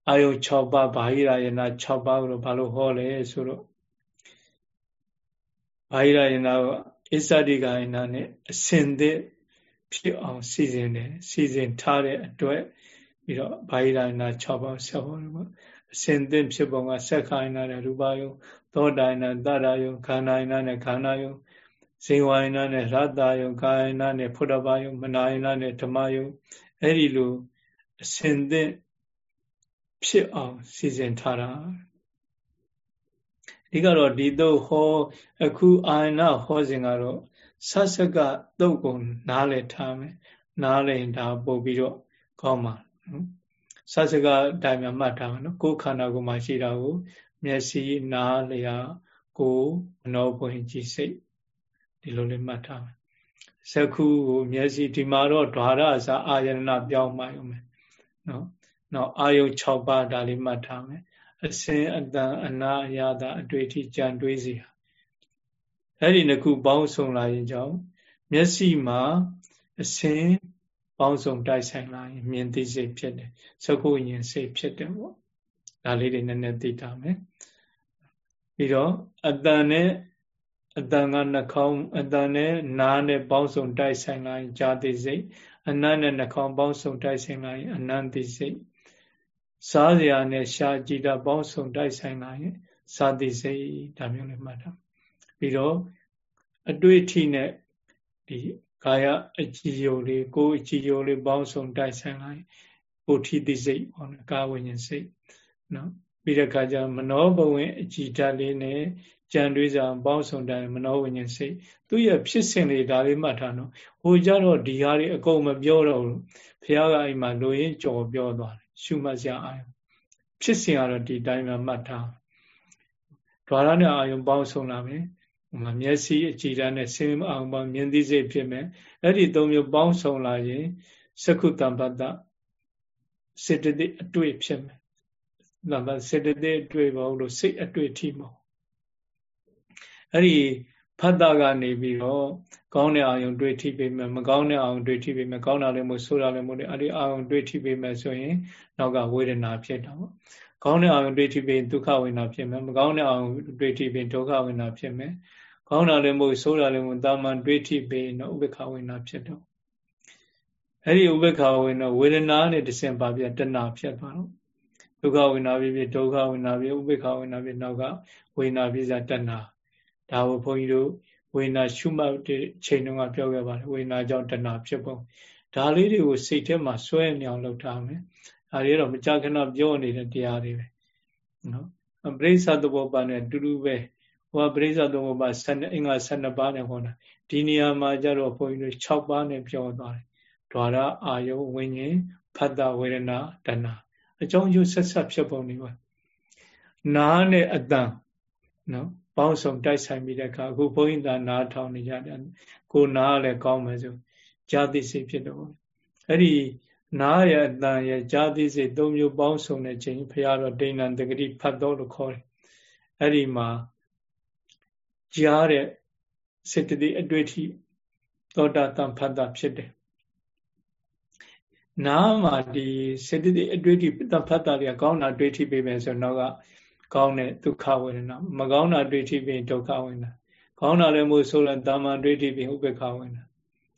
အာယု6ပါးဘာဟိရယနာ6ပါးကိုဘာလို့ဟောလဲဆိုတော့ဘာဟိရယနာကိုအစ္ဆတိကယနာနဲ့အစင်သစ်ဖြစ်အောင်စီစဉ်တယ်စီစဉ်ထားတဲ့အတွက်ပြီးတော့ဘာဟိရယနာ6ပါးဆက်ဟောတယ်ပေါ့အစင်သစ်ဖြစ်ပုံကဆက်ခိုင်းတာတဲ့ရူပယု သောတာယနာတရယုခန္ဓာယနာနဲ့ခန္ဓာယုဇေဝယနာနဲ့ရတ္တယုကာယနာနဲ့ဖုဒ္ဓဘာယုမနာယနာနဲ့ဓမ္မယုအဲ့ဒီလိုအစင်သင့်ဖြစ်အောင်စီစဉ်ထားတာဒီကတော့ဒီတော့ဟောအခုအာယနာဟောစဉ်ကတော့ဆတ်စကတုတ်ကုန်နားလည်ထားမယ်နားလည်ဒါပို့ပြီးတော့ကောင်းပါနော်ဆတ်စကအတိုင်းမှမှတ်ထားမယ်နော်ကိုယ်ခန္ဓာကိုယ်မှာရှိတာကို မျက်စိနားလျာကိုမနောဘဝင်ကြည်စိတ်ဒီလိုလေးမှတ်ထားမယ်ဇခုကိုမျက်စိဒီမှာတော့ဓာရအစာအာယနာပြောင်းမှရုံပဲနော်နော်အာယု6ပါးဒါလေးမှတ်ထားမယ်အစင်အတန်အနာအယတာအတွေ့အထိကြံတွေးစီဟာအဲ့ဒီနှစ်ခုပေါင်းစုံလာရင်ကြောင့်မျက်စိမှာအစင်ပေါင်းစုံတိုက်ဆိုင်လာရင်မြင်သိစိတ်ဖြစ်တယ်သကုဉ္ဉ္စိတ်ဖြစ်တယ်ပေါ့ ဒါလေးတွေနည်းနည်းသိတာမယ်ပြီးတော့အတန်နဲ့အတန်ကနှာခေါင်းအတန်နဲ့နားနဲ့ပေါင်းစုံတိုက်ဆိုင်လာရင်ကြာသိစိတ်အနတ်နဲ့နှာခေါင်းပေါင်းစုံတိုက်ဆိုင်လာရင်အနန္တိစိတ်စားစရာနဲ့ရှားကြည့်တာပေါင်းစုံတိုက်ဆိုင်လာရင်စာတိစိတ်ဒါမျိုးလေးမှတ်တာပြီးတော့အတွေ့အထိနဲ့ဒီကာယအကြည်ယုံလေးကိုယ်အကြည်ယုံလေးပေါင်းစုံတိုက်ဆိုင်လာရင်ပုထိတိစိတ်ပေါ့နော်ကာဝိညာဉ်စိတ် နော်ပြီးတဲ့အခါကျမနောဘဝင်အကြည်ဓာတ်လေးနဲ့ကြံတွေးစာပေါင်းစုံတိုင်းမနောဝိညာဉ်စိတ်သူ့ရဲ့ဖြစ်စဉ်လေးဒါလေးမှတ်ထားနော်ဟိုကြတော့ဒီဟာတွေအကုန်မပြောတော့ဘူးဘုရားကအိမ်မှာလိုရင်းကြော်ပြောသွားတယ်ရှုမှတ်စရာအာယုဖြစ်စဉ်ကတော့ဒီတိုင်းမှာမှတ်ထားဓာရနဲ့အာယုပေါင်းစုံလာမယ်မျက်စိအကြည်ဓာတ်နဲ့ဆင်းအောင်ပေါင်းမြင်သိစိတ်ဖြစ်မယ်အဲ့ဒီသုံးမျိုးပေါင်းစုံလာရင်သကုတ္တပတ္တစေတသိက်အတွေ့ဖြစ်မယ်။ ဒါမှစေတသိက်အတွေ့ပေါ့လို့စိတ်အတွေ့ထိမို့အဲ့ဒီဖတ်တာကနေပြီးတော့ကောင်းတဲ့အာယုံတွေ့ထိပေမဲ့မကောင်းတဲ့အာယုံတွေ့ထိပေမဲ့ကောင်းတာလည်းမဟုတ်ဆိုးတာလည်းမဟုတ်အဲ့ဒီအာယုံတွေ့ထိပေမဲ့ဆိုရင်နောက်ကဝေဒနာဖြစ်တာပေါ့ကောင်းတဲ့အာယုံတွေ့ထိပေဒုက္ခဝေဒနာဖြစ်မယ်မကောင်းတဲ့အာယုံတွေ့ထိပေဒုက္ခဝေဒနာဖြစ်မယ်ကောင်းတာလည်းမဟုတ်ဆိုးတာလည်းမဟုတ်တာမန်တွေ့ထိပေတော့ဥပ္ပခဝေဒနာဖြစ်တော့အဲ့ဒီဥပ္ပခဝေဒနာဝေဒနာနဲ့တဆင့်ပါပြတဏှာဖြစ်သွားတော့ ဒုက္ခဝေဒနာဖြစ်ဖြစ်ဒုက္ခဝေဒနာဖြစ်ဥပ္ပခဝေဒနာဖြစ်နောက်ကဝေဒနာဖြစ်စားတဏှာဒါကိုဘုန်းကြီးတို့ဝေဒနာရှုမှတ်တဲ့ချိန်တုန်းကပြောခဲ့ပါတယ်ဝေဒနာကြောင့်တဏှာဖြစ်ပုံဒါလေးတွေကိုစိတ်ထဲမှာစွဲနေအောင်လုပ်ထားမယ်ဒါတွေတော့မကြာခဏပြောနေတဲ့တရားတွေပဲနော်ပရိစ္ဆသဘောပါနဲ့တူတူပဲဟိုကပရိစ္ဆသဘောပါ12အင်္ဂါ12ပါးနဲ့ဟောတာဒီနေရာမှာကျတော့ဘုန်းကြီးတို့6ပါးနဲ့ပြောသွားတယ်ဒွါရအာယုဝိညာဉ်ဖတ်တာဝေဒနာတဏှာ အကြောင်းကျိုးဆက်ဆက်ဖြစ်ပုံနေပါနားနဲ့အတန်နော်ပေါင်းစုံတိုက်ဆိုင်ပြီးတဲ့အခါအခုဘုန်းကြီးသာနားထောင်နေကြတယ်ကိုနားလည်းကောင်းမယ်ဆိုဇာတိစိတ်ဖြစ်တော့အဲ့ဒီနားရဲ့အတန်ရဲ့ဇာတိစိတ်သုံးမျိုးပေါင်းစုံတဲ့ချိန်ဘုရားတော်ဒိဏ္ဍတဂတိဖတ်တော်လို့ခေါ်တယ်အဲ့ဒီမှာကြားတဲ့စေတသိက်အတွေ့အထိသောတာတန်ဖတ်တာဖြစ်တယ် နားမှာဒီစေတသိက်အတွေ့အထိတန်ဖတ်တာတွေကကောင်းတာတွေ့ထိပေးမယ်ဆိုတော့ကကောင်းတဲ့ဒုက္ခဝေဒနာမကောင်းတာတွေ့ထိပြီးဒုက္ခဝေဒနာကောင်းတာလည်းမို့ဆိုလည်းတာမန်တွေ့ထိပြီးဥပ္ပခဝေဒနာ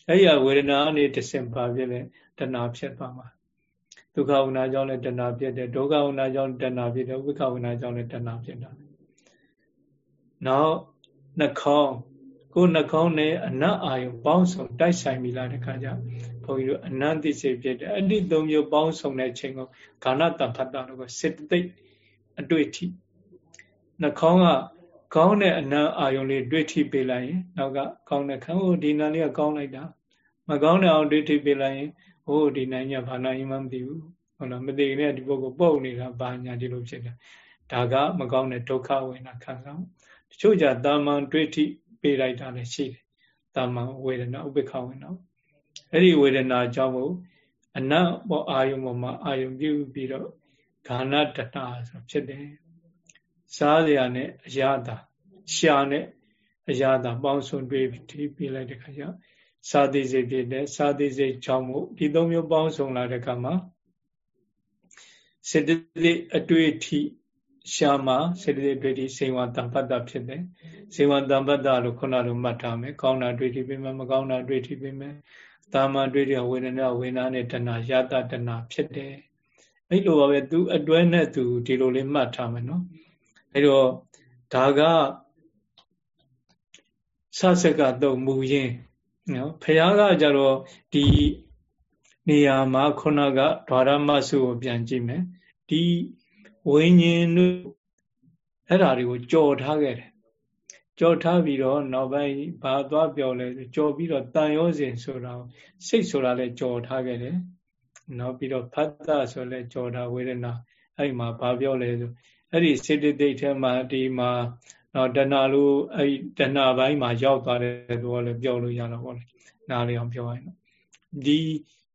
အဲ့ဒီဝေဒနာအနေတဆင့်ပါပြည့်လဲတဏှာဖြစ်သွားမှာဒုက္ခဝေဒနာကြောင့်လည်းတဏှာဖြစ်တယ်ဒုက္ခဝေဒနာကြောင့်တဏှာဖြစ်တယ်ဥပ္ပခဝေဒနာကြောင့်လည်းတဏှာဖြစ်တာနောက်နှာခေါင်း ကိုယ်နှာခေါင်းနဲ့အနတ်အာယုပေါင်းစုံတိုက်ဆိုင်ပြီလားတခါကျဘုန်းကြီးတို့အနန္တိစေဖြစ်တယ်အဲ့ဒီသုံးမျိုးပေါင်းစုံတဲ့ချိန်ကိုဂာဏတံဖတ်တာလို့စေတသိက်အတွေ့အထိနှာခေါင်းကကောင်းတဲ့အနံအာယုံလေးတွေ့ထိပေးလိုက်ရင်နောက်ကကောင်းတဲ့ခံဟိုဒီနာလေးကကောင်းလိုက်တာမကောင်းတဲ့အောင်တွေ့ထိပေးလိုက်ရင်ဟိုဒီနိုင်ညဘာနာရင်မှမသိဘူးဟုတ်လားမသိနဲ့ဒီပုဂ္ဂိုလ်ပုတ်နေတာဘာညာဒီလိုဖြစ်တာဒါကမကောင်းတဲ့ဒုက္ခဝေဒနာခံစားတချို့ကြတာမန်တွေ့ထိ ပေးလိုက်တာလည်းရှိတယ်တာမန်ဝေဒနာဥပ္ပခဝေဒနာအဲ့ဒီဝေဒနာကြောင့်မို့အနတ်ဘောအာယုံပေါ်မှာအာယုံပြုပြီးတော့ခန္ဓာတဏဆိုဖြစ်တယ်စားစရာနဲ့အရာသာရှာနဲ့အရာသာပေါင်းစုံတွေ့ပြီးပြလိုက်တဲ့ခါကျစာသိစိတ်ဖြစ်တယ်စာသိစိတ်ကြောင့်မို့ဒီသုံးမျိုးပေါင်းစုံလာတဲ့ခါမှာစေတသိက်အတွေ့အထိ ရှာမှာစေတသိက်အတွေ့အထိစေဝတံပတ္တဖြစ်တယ်စေဝတံပတ္တလို့ခုနလိုမှတ်ထားမယ်ကောင်းတာတွေ့ထိပြင်မယ်မကောင်းတာတွေ့ထိပြင်မယ်တာမန်တွေ့တဲ့ဝေဒနာဝေဒနာနဲ့တဏှာယတတဏှာဖြစ်တယ်အဲ့လိုပါပဲသူအတွဲနဲ့သူဒီလိုလေးမှတ်ထားမယ်နော်အဲ့တော့ဒါကဆဆက်ကတုံမူရင်းနော်ဖះကကြတော့ဒီနေရာမှာခုနကဓာရမစုကိုပြန်ကြည့်မယ်ဒီ ဝိညာဉ်တို့အဲ့ဓာတွေကိုကြော်ထားခဲ့တယ်ကြော်ထားပြီးတော့နောက်ပိုင်းဘာသွားပြောလဲကြော်ပြီးတော့တန်ရောစဉ်ဆိုတာစိတ်ဆိုတာလည်းကြော်ထားခဲ့တယ်နောက်ပြီးတော့ဖတ်တာဆိုလဲကြော်တာဝေဒနာအဲ့မှာဘာပြောလဲဆိုအဲ့ဒီစေတသိက်ထဲမှာဒီမှာတော့တဏှာလိုအဲ့တဏှာပိုင်းမှာရောက်သွားတဲ့သဘောလည်းပြောလို့ရတော့ဗောလေနားလေးအောင်ပြောရင်ဒီ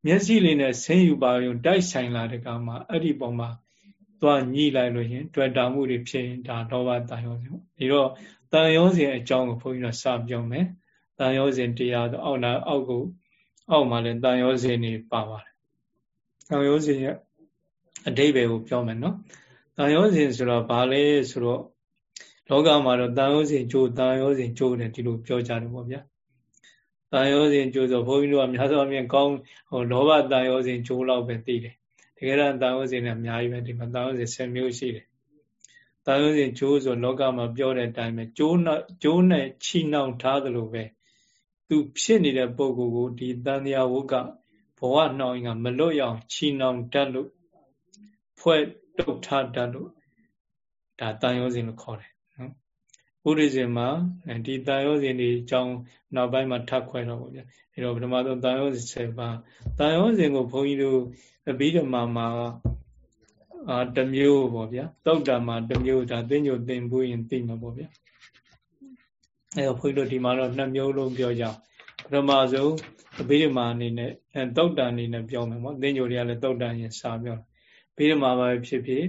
မျက်စိလေးနဲ့ဆင်းယူပါရုံတိုက်ဆိုင်လာတဲ့ကောင်မှာအဲ့ဒီပုံမှာ သွားညှိလိုက်လို့ရင်တွေ့တာမှုတွေဖြစ်ရင်ဒါလောဘတာရောဒီတော့တန်ရောစဉ်အကြောင်းကိုဘုန်းကြီးတို့စပြောမယ်တန်ရောစဉ်တရားတော့အောက်နာအောက်ကိုအောက်မှာလည်းတန်ရောစဉ်နေပါပါတယ်တန်ရောစဉ်ရဲ့အတိပ္ပယ်ကိုပြောမယ်နော်တန်ရောစဉ်ဆိုတော့ဘာလဲဆိုတော့လောကမှာတော့တန်ရောစဉ်ကျိုးတန်ရောစဉ်ကျိုးတယ်ဒီလိုပြောကြတယ်ပေါ့ဗျာတန်ရောစဉ်ကျိုးဆိုဘုန်းကြီးတို့ကများသောအားဖြင့်ကောင်းဟိုလောဘတန်ရောစဉ်ကျိုးလောက်ပဲသိတယ်တ ကယ်တော့တန်ရောစဉ်နဲ့အများကြီးပဲဒီမှာတန်ရောစဉ်10မျိုးရှိတယ်တန်ရောစဉ်ကျိုးဆိုလောကမှာပြောတဲ့အတိုင်းပဲကျိုးနဲ့ကျိုးနဲ့ချီနှောင်ထားသလိုပဲသူဖြစ်နေတဲ့ပုံကိုယ်ကိုဒီတန်တရားဝုကဘဝနှောင်ရင်ကမလွတ်ရအောင်ချီနှောင်တတ်လို့ဖွဲ့တုတ်ထားတတ်လို့ဒါတန်ရောစဉ်လို့ခေါ်တယ်နော်ဘုရိဇင်မှာဒီတန်ရောစဉ်ဒီအကြောင်းနောက်ပိုင်းမှာထပ်ခွဲတော့ဗောဗျာအဲတော့ပထမဆုံးတန်ရောစဉ်7ပါးတန်ရောစဉ်ကိုဘုန်းကြီးတို့ အဘိဓမ္မာမှာအာတမျိုးပေါ့ဗျာတုတ်တံမှာတမျိုးဒါသိညိုသင်ပွေးရင်သိမှာပေါ့ဗျာအဲတော့ဘုန်းကြီးတို့ဒီမှာတော့နှစ်မျိုးလုံးပြောကြပထမဆုံးအဘိဓမ္မာအနေနဲ့တုတ်တံအနေနဲ့ပြောမယ်ပေါ့သိညိုတွေကလည်းတုတ်တံရင်စာပြောဘိဓမ္မာပါပဲဖြစ်ဖြစ်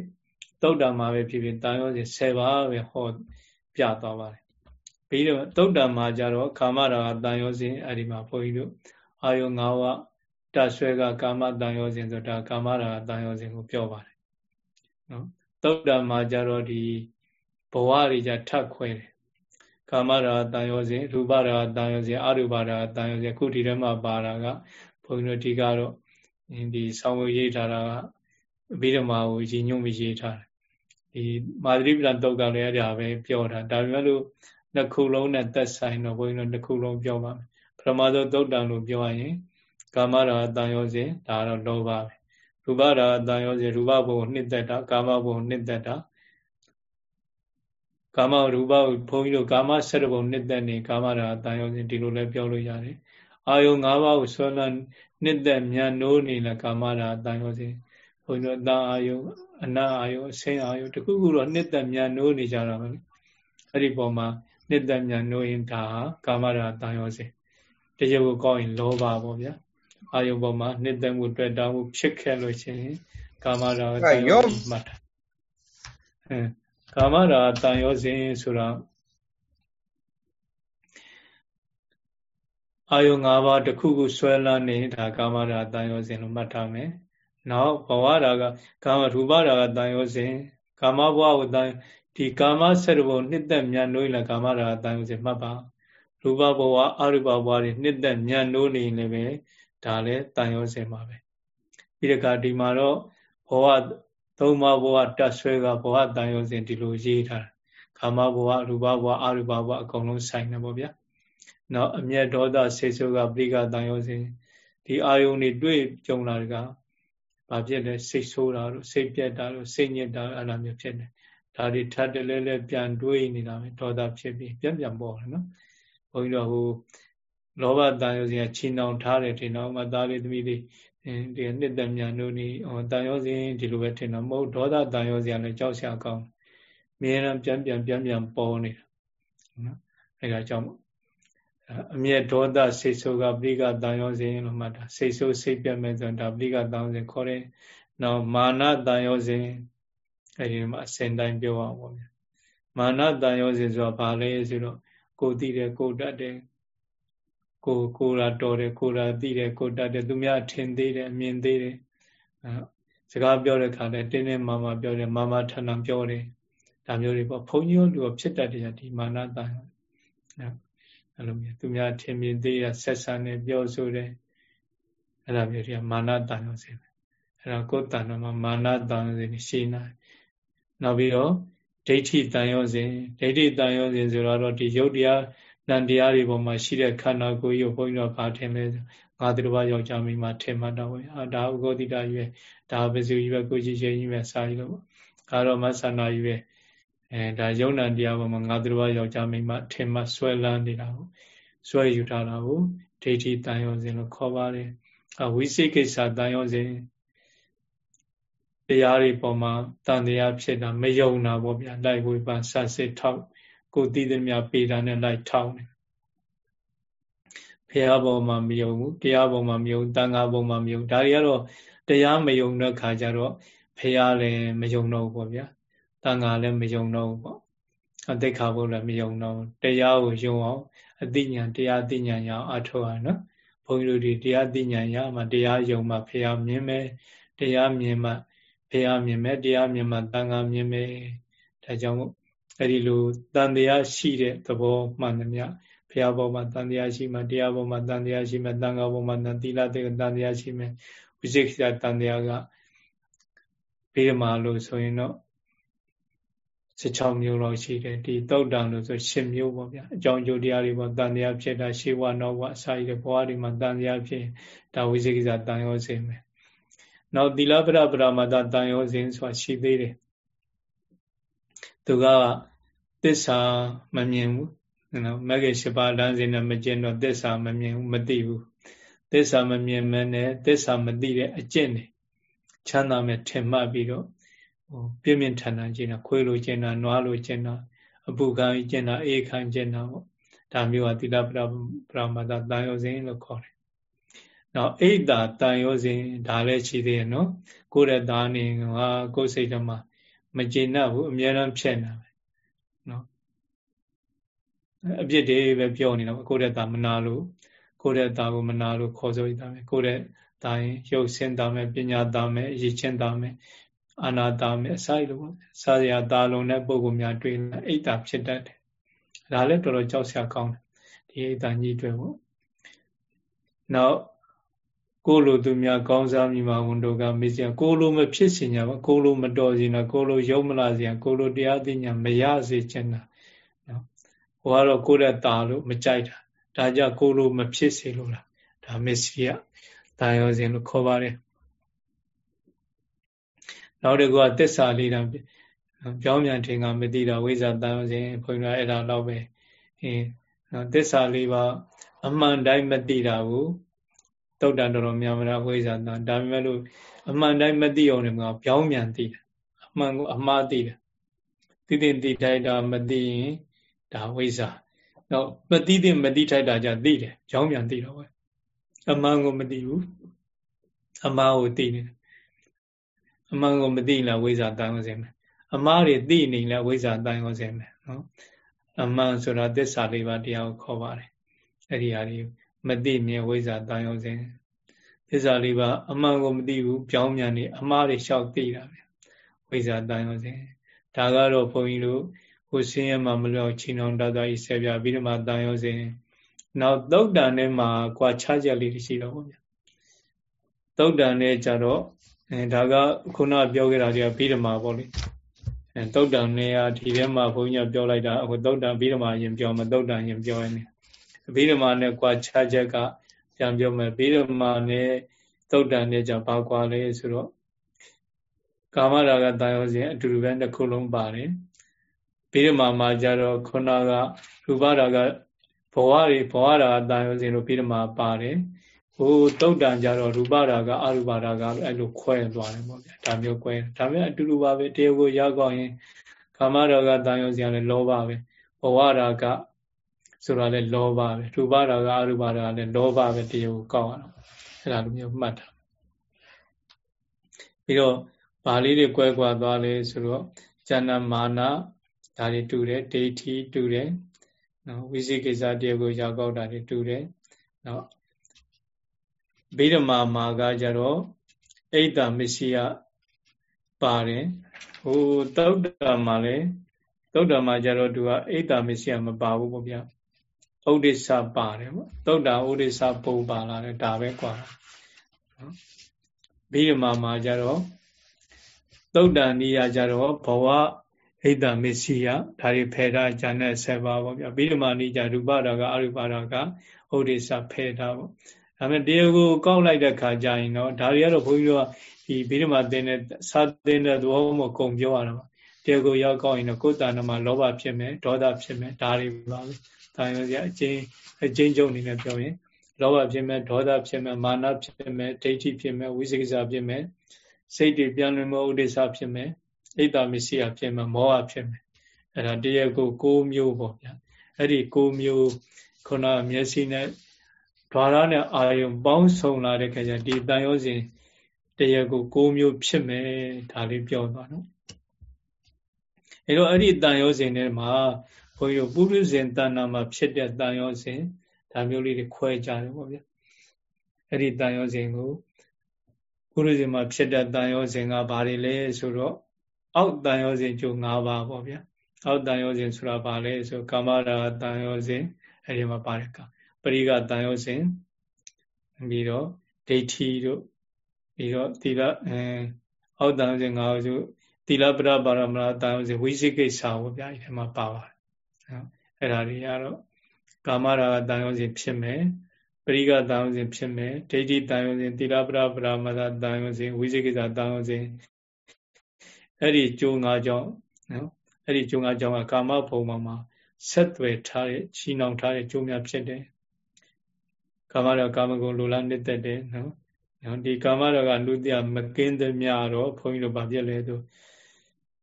တုတ်တံမှာပဲဖြစ်ဖြစ်တာယောစဉ်10ပါးပဲဟောပြသွားပါတယ်ပြီးတော့တုတ်တံမှာကြတော့ကာမရာဂတန်ရောစဉ်အဲ့ဒီမှာဘုန်းကြီးတို့အာယု၅ဝ တဆွဲကကာမတန်ရောစဉ်ဆိုတာကာမရာဂတန်ရောစဉ်ကိုပြောပါတယ်နော်တုတ်တံမှာကြတော့ဒီဘဝတွေကြထပ်ခွဲတယ်ကာမရာတန်ရောစဉ်ရူပရာတန်ရောစဉ်အရူပရာတန်ရောစဉ်ခုဒီထဲမှာပါတာကဘုန်းကြီးတို့ဒီကတော့ဒီဆောင်းဝေးရေးထားတာကအဘိဓမ္မာကိုရည်ညွှန်းပြီးရေးထားတယ်ဒီမာသရိပလန်တုတ်ကလည်းအဲ့ဒါပဲပြောတာဒါပေမဲ့လို့နှစ်ခုလုံးနဲ့သက်ဆိုင်တော့ဘုန်းကြီးတို့နှစ်ခုလုံးပြောပါမယ်ပထမဆုံးတုတ်တံလို့ပြောရရင် ကာမရာတန်ရောစဉ်ဒါတော့လောဘပဲရူပရာတန်ရောစဉ်ရူပဘုံနှစ်သက်တာကာမဘုံနှစ်သက်တာကာမရူပဘုန်းကြီးတို့ကာမဆက်ဘုံနှစ်သက်နေကာမရာတန်ရောစဉ်ဒီလိုလည်းပြောလို့ရတယ်အာယုံ၅ပါးကိုဆွဲလန်းနှစ်သက်မြန်နိုးနေလဲကာမရာတန်ရောစဉ်ဘုန်းကြီးတို့တာအာယုံအနာအာယုံအဆင်းအာယုံတခုခုတော့နှစ်သက်မြန်နိုးနေကြတာပဲအဲ့ဒီပုံမှာနှစ်သက်မြန်နိုးရင်ဒါဟာကာမရာတန်ရောစဉ်တကယ်ကိုကောင်းရင်လောဘပေါ့ဗျာ အာယုံပေါ်မှာနှစ်သက်မှုတွေ့တာမှုဖြစ်ခဲ့လို့ရှိရင်ကာမရာတန်ရောမှတ်တာအဲကာမရာတန်ရောစဉ်ဆိုတော့အာယုံ၅ပါးတစ်ခုခုဆွဲလန်းနေတာကာမရာတန်ရောစဉ်လို့မှတ်ထားမယ်။နောက်ဘဝရာကကာမရူပရာကတန်ရောစဉ်ကာမဘဝကိုတန်ဒီကာမဆက်ဘုံနှစ်သက်မြန်နိုးရင်ကာမရာတန်ရောစဉ်မှတ်ပါ။ရူပဘဝအရူပဘဝတွေနှစ်သက်မြန်နိုးနေရင်လည်း ဒါလည်းတန်ရောစဉ်ပါပဲ။ပြီးတကဒီမှာတော့ဘဝသုံးပါးဘဝတတ်ဆွဲကဘဝတန်ရောစဉ်ဒီလိုရေးထားတာ။ကာမဘဝရူပဘဝအရူပဘဝအကုန်လုံးဆိုင်နေပေါ့ဗျာ။နောက်အမျက်ဒေါသဆေဆိုးကပရိကတန်ရောစဉ်ဒီအာယုန်တွေတွေ့ကြုံလာတကဘာဖြစ်လဲစိတ်ဆိုးတာတို့စိတ်ပြက်တာတို့စိတ်ညစ်တာအဲ့လိုမျိုးဖြစ်နေဒါတွေထပ်တလဲလဲပြန်တွေးနေတာပဲဒေါသဖြစ်ပြီးပြန်ပြန်ပေါ်တယ်နော်ဘုန်းကြီးတို့ဟို လောဘတန်ရောစဉ်ချီနှောင်ထားတယ်ထင်တော့မှသားလေးသမီးလေးဒီနှစ်သက်မြန်တို့နေဟိုတန်ရောစဉ်ဒီလိုပဲထင်တော့မဟုတ်ဒေါသတန်ရောစဉ်လည်းကြောက်ရှာကောင်းအမြဲတမ်းပြန်ပြန်ပြန်ပြန်ပေါ်နေတာနော်အဲဒါကြောင့်အမျက်ဒေါသစိတ်ဆိုးကပရိကတန်ရောစဉ်လို့မှတ်တာစိတ်ဆိုးစိတ်ပြတ်မဲ့ဆိုတာပရိကတန်ရောစဉ်ခေါ်တယ်။နောက်မာနတန်ရောစဉ်အဲဒီမှာအစဉ်တိုင်းပြောအောင်ပေါ့ဗျာ။မာနတန်ရောစဉ်ဆိုတာဘာလဲဆိုတော့ကိုသိတယ်ကိုတတ်တယ် ကိုကိုရာတော်တယ်ကိုရာသိတယ်ကိုတတ်တယ်သူများထင်သေးတယ်အမြင်သေးတယ်အဲစကားပြောတဲ့ခါလဲတင်းတင်းမာမာပြောတယ်မာမာထန်ထန်ပြောတယ်ဒါမျိုးတွေပေါ့ဘုန်းကြီးတို့လူဖြစ်တတ်တယ်ဒီမာနတန်အဲအဲ့လိုမျိုးသူများထင်မြင်သေးရဆက်ဆံနေပြောဆိုတယ်အဲ့ဒါမျိုးတွေကမာနတန်ရောစင်အဲ့ဒါကိုယ်တန်တော့မာနတန်ရောစင်ရှိနေနောက်ပြီးတော့ဒိဋ္ဌိတန်ရောစင်ဒိဋ္ဌိတန်ရောစင်ဆိုတော့ဒီယုတ်တရား နံတရားတွေပေါ်မှာရှိတဲ့ခန္ဓာကိုယ်ကြီးကိုဘုန်းကြီးတို့ဗာထင်လဲငါတို့ဘာယောက်ျားမိန်းမထင်မှတော့အာဒါဥဂောတိတရွယ်ဒါပစုကြီးပဲကိုကြီးချင်းကြီးပဲစာကြီးလို့ပေါ့ဒါတော့မဆန္ဒကြီးပဲအဲဒါယုံနာတရားပေါ်မှာငါတို့ဘာယောက်ျားမိန်းမထင်မှဆွဲလန်းနေတာကိုဆွဲယူထားတာကိုဒိဋ္ဌိတန်ရောစဉ်လို့ခေါ်ပါတယ်အဝိသိကိစ္စတန်ရောစဉ်တရားတွေပေါ်မှာတန်တရားဖြစ်တာမယုံတာပေါ့ဗျာလိုက်ဝိပန်ဆတ်စစ်ထောက် ကိုတည်သည်များပေတာနဲ့လိုက်ထောက်နေဖះပေါ်မှာမယုံဘူးတရားပေါ်မှာမယုံတန်ခါပေါ်မှာမယုံဒါတွေကတော့တရားမယုံတဲ့ခါကျတော့ဖះလည်းမယုံတော့ဘူးပေါ့ဗျာတန်ခါလည်းမယုံတော့ဘူးပေါ့အသိခါဖို့လည်းမယုံတော့တရားကိုယုံအောင်အသိဉာဏ်တရားသိဉာဏ်ရအောင်အထောက်ရနော်ဘုန်းကြီးတို့ဒီတရားသိဉာဏ်ရမှတရားယုံမှဖះမြင်မယ်တရားမြင်မှဖះမြင်မယ်တရားမြင်မှတန်ခါမြင်မယ်ဒါကြောင့် အဲ့ဒီလိုတန်တရားရှိတဲ့သဘောမှန်သမျှဘုရားဘောမှာတန်တရားရှိမှတရားဘောမှာတန်တရားရှိမှတန်ခါဘောမှာတန်သီလတေတန်တရားရှိမှဝိသေကိစ္စတန်တရားကပြီးရမှာလို့ဆိုရင်တော့16မျိုးလောက်ရှိတယ်ဒီတောက်တံလို့ဆို10မျိုးပေါ့ဗျာအကြောင်းကျိုးတရားတွေပေါ့တန်တရားဖြစ်တာရှေးဝနောက်ဝအစာရတဲ့ဘဝတွေမှာတန်တရားဖြစ်ဒါဝိသေကိစ္စတန်ရောစေမယ်နောက်သီလပရပရမတတန်ရောစဉ်ဆိုတာရှိသေးတယ် သူကသစ္စာမမြင်ဘူးနော်မဂ္ဂင်၈ပါးလမ်းစဉ်နဲ့မကျင့်တော့သစ္စာမမြင်ဘူးမသိဘူးသစ္စာမမြင်မနဲ့သစ္စာမသိတဲ့အကျင့်တွေချမ်းသာမဲ့ထင်မှတ်ပြီးတော့ဟိုပြင်းပြင်းထန်ထန်ကျင့်တာခွေးလိုကျင့်တာနွားလိုကျင့်တာအပူခံကျင့်တာအေးခံကျင့်တာပေါ့ဒါမျိုးကသီလပရပရမတတန်ရောစဉ်လို့ခေါ်တယ်နောက်အိတ်တာတန်ရောစဉ်ဒါလည်းရှိသေးရဲ့နော်ကိုယ့်ရဲ့သားနေဟာကိုယ်စိတ်ထဲမှာ မကျေနပ်ဘူးအများအားဖြင့်နေတာပဲနော်အပြစ်တွေပဲပြောနေတာကိုယ့်ရဲ့သားမနာလို့ကိုယ့်ရဲ့သားကိုမနာလို့ခေါ်ဆိုရတာပဲကိုယ့်ရဲ့သားရင်ရုပ်ဆင်းသားမယ်ပညာသားမယ်အရေးချင်းသားမယ်အာနာသားမယ်အစာရလို့ပေါ့စာရသားလုံးတဲ့ပုံကများတွေ့လာအိတ်တာဖြစ်တတ်တယ်ဒါလည်းတော်တော်ကြောက်စရာကောင်းတယ်ဒီအိတ်တာကြီးတွေ့ပေါ့နောက် ကိုလိုသူများကောင်းစားမိမှာဝန်တို့ကမေးစရာကိုလိုမဖြစ်စင်ညာပါကိုလိုမတော်စင်တာကိုလိုရုံမလာစရာကိုလိုတရားသိညာမရစေချင်တာနော်ဟိုကတော့ကိုယ့်ရဲ့ตาလို့မကြိုက်တာဒါကြကိုလိုမဖြစ်စေလို့လားဒါမစ္စရိယတာယောစဉ်လို့ခေါ်ပါတယ်နောက်တစ်ခုကသစ္စာလေးတံပြောင်းပြန်ထင်ကမသိတာဝိဇ္ဇာတာယောစဉ်ဘုန်းကြီးအဲ့ဒါတော့ပဲအင်းသစ္စာလေးပါအမှန်တိုင်းမသိတာကို တုတ်တန်တော်တော်များများဝိဇ္ဇာတန်ဒါပေမဲ့လို့အမှန်တိုင်းမသိအောင်လည်းမကပြောင်းပြန်သိတယ်အမှန်ကိုအမှားသိတယ်သိသိသိထိုက်တာမသိရင်ဒါဝိဇ္ဇာတော့မသိသိမသိထိုက်တာကြသိတယ်ပြောင်းပြန်သိတော့ပဲအမှန်ကိုမသိဘူးအမှားကိုသိနေတယ်အမှန်ကိုမသိလားဝိဇ္ဇာတန်ကိုစင်မယ်အမှားတွေသိနေလားဝိဇ္ဇာတန်ကိုစင်မယ်နော်အမှန်ဆိုတာသစ္စာလေးပါးတရားကိုခေါ်ပါတယ်အဲ့ဒီဟာလေး မသိမြင်ဝိဇ္ဇာတန်ရောစဉ်သစ္စာလေးပါအမှန်ကိုမသိဘူးပြောင်းပြန်နေအမှားတွေလျှောက်သိတာပဲဝိဇ္ဇာတန်ရောစဉ်ဒါကတော့ဘုန်းကြီးတို့ကိုစင်းရမှာမလို့ချင်းအောင်တတ်တာဤဆက်ပြပြီးတော့မှတန်ရောစဉ်နောက်သုတ်တန်ထဲမှာကွာခြားချက်လေးရှိတော့ဗောဗျာသုတ်တန်နဲ့ကြတော့အဲဒါကခုနပြောခဲ့တာတွေကပြီးတော့မှပေါ့လေအဲသုတ်တန်နဲ့ကဒီထဲမှာဘုန်းကြီးပြောလိုက်တာအခုသုတ်တန်ပြီးတော့မှရင်ပြောမသုတ်တန်ရင်ပြောရနေ ဗိဓမာနဲ့ကွာခြားချက်ကပြန်ပြောမယ်ဗိဓမာနဲ့သုတ်တန်နဲ့ကြဘာကွာလဲဆိုတော့ကာမရာဂတာယောစဉ်အတူတူပဲတစ်ခုလုံးပါတယ်ဗိဓမာမှာကြတော့ခုနကရူပရာဂဘဝတွေဘဝရာဂတာယောစဉ်လို့ဗိဓမာပါတယ်ဟိုတုတ်တန်ကြတော့ရူပရာဂအရူပရာဂအဲ့လိုခွဲသွားတယ်ပေါ့ဗျာဒါမျိုးခွဲဒါပေမဲ့အတူတူပါပဲတရားကိုရောက်ကောင်းရင်ကာမရာဂတာယောစဉ်လည်းလောဘပဲဘဝရာဂ ဆိုတာလေလောဘပဲရူပရာဂအရူပရာဂလည်းလောဘပဲတရားကိုကောက်ရအောင်အဲ့ဒါလိုမျိုးမှတ်တာပြီးတော့ဗာလေးတွေကွဲကွာသွားလေဆိုတော့ဇဏမာနဒါတွေတူတယ်ဒိဋ္ဌိတူတယ်နော်ဝိသိကိစ္စတရားကိုရောက်ကောက်တာတွေတူတယ်နော်ဗိဓမာမာကကြတော့အိတ်တမစ္စယပါတယ်ဟိုသုတ်တမှာလည်းသုတ်တမှာကြတော့သူကအိတ်တမစ္စယမပါဘူးပေါ့ဗျာ ဥဒိစ္စပါတယ်ပေါ့သုတ်တာဥဒိစ္စပုံပါလာတယ်ဒါပဲกว่าနော်ဘိဓမာမှာကြတော့သုတ်တန်နိယကြတော့ဘဝဟိတမစ္စယဒါတွေဖယ်တာဉာဏ်နဲ့ဆက်ပါပေါ့ဗျာဘိဓမာနိကြရူပရာကအရူပရာကဥဒိစ္စဖယ်တာပေါ့ဒါပေမဲ့တရားကိုကောက်လိုက်တဲ့ခါကျရင်တော့ဒါတွေကတော့ဘုန်းကြီးတို့ကဒီဘိဓမာသင်တဲ့စာသင်တဲ့သဘောမှကုံပြောရတာပါတရားကိုရောက်ကောက်ရင်တော့ကိုယ်တဏ္ဍမှာလောဘဖြစ်မယ်ဒေါသဖြစ်မယ်ဒါတွေပါပဲ ဒါရောစရာအချင်းအချင်းကျုံနေနဲ့ပြောရင်လောဘဖြစ်မဲ့ဒေါသဖြစ်မဲ့မာနဖြစ်မဲ့ဒိဋ္ဌိဖြစ်မဲ့ဝိသေကိစ္စဖြစ်မဲ့စိတ်တွေပြန်လွင်မဥဒိစ္စဖြစ်မဲ့ဣဒ္ဓမစ္စယဖြစ်မဲ့မောဟဖြစ်မဲ့အဲ့ဒါတရားကို၉မျိုးပေါ့ဗျာအဲ့ဒီ၉မျိုးခုနမျက်စိနဲ့ဓာရနဲ့အာယုံပေါင်းစုံလာတဲ့ခါကျဒီတန်ရောစဉ်တရားကို၉မျိုးဖြစ်မယ်ဒါလေးပြောသွားတော့အဲတော့အဲ့ဒီတန်ရောစဉ်ထဲမှာ ဘုန်းကြီးတို့ပုရိဇဉ်တဏ္ဍာမှာဖြစ်တဲ့တန်ရောစဉ်ဒါမျိုးလေးတွေခွဲကြတယ်ပေါ့ဗျာအဲ့ဒီတန်ရောစဉ်ကိုပုရိဇဉ်မှာဖြစ်တဲ့တန်ရောစဉ်ကဘာတွေလဲဆိုတော့အောက်တန်ရောစဉ်ကျုံ၅ပါးပေါ့ဗျာအောက်တန်ရောစဉ်ဆိုတာဘာလဲဆိုကာမရာတန်ရောစဉ်အဲ့ဒီမှာပါတယ်ကပရိကတန်ရောစဉ်ပြီးတော့ဒိဋ္ဌိတို့ပြီးတော့သီလအဲအောက်တန်ရောစဉ်၅ပါးဆိုသီလပရပါရမရတန်ရောစဉ်ဝိသိကိစ္စပေါ့ဗျာဒီမှာပါပါတယ်နော် အဲ့ဒါတွေကတော့ကာမရာဂတန်ရောစဉ်ဖြစ်မယ်ပရိကတန်ရောစဉ်ဖြစ်မယ်ဒိဋ္ဌိတန်ရောစဉ်သီလပရပရမရတန်ရောစဉ်ဝိသိကိစ္စတန်ရောစဉ်အဲ့ဒီကျိုး၅ကြောင့်နော်အဲ့ဒီကျိုး၅ကြောင့်ကကာမဘုံမှာမှာဆက်သွယ်ထားတဲ့ချီနှောင်ထားတဲ့ကျိုးများဖြစ်တယ်ကာမရာကာမဂုဏ်လိုလားနှစ်သက်တယ်နော်နော်ဒီကာမရာကလူတရားမကင်းသမျှတော့ဘုန်းကြီးတို့ဗာပြက်လဲဆို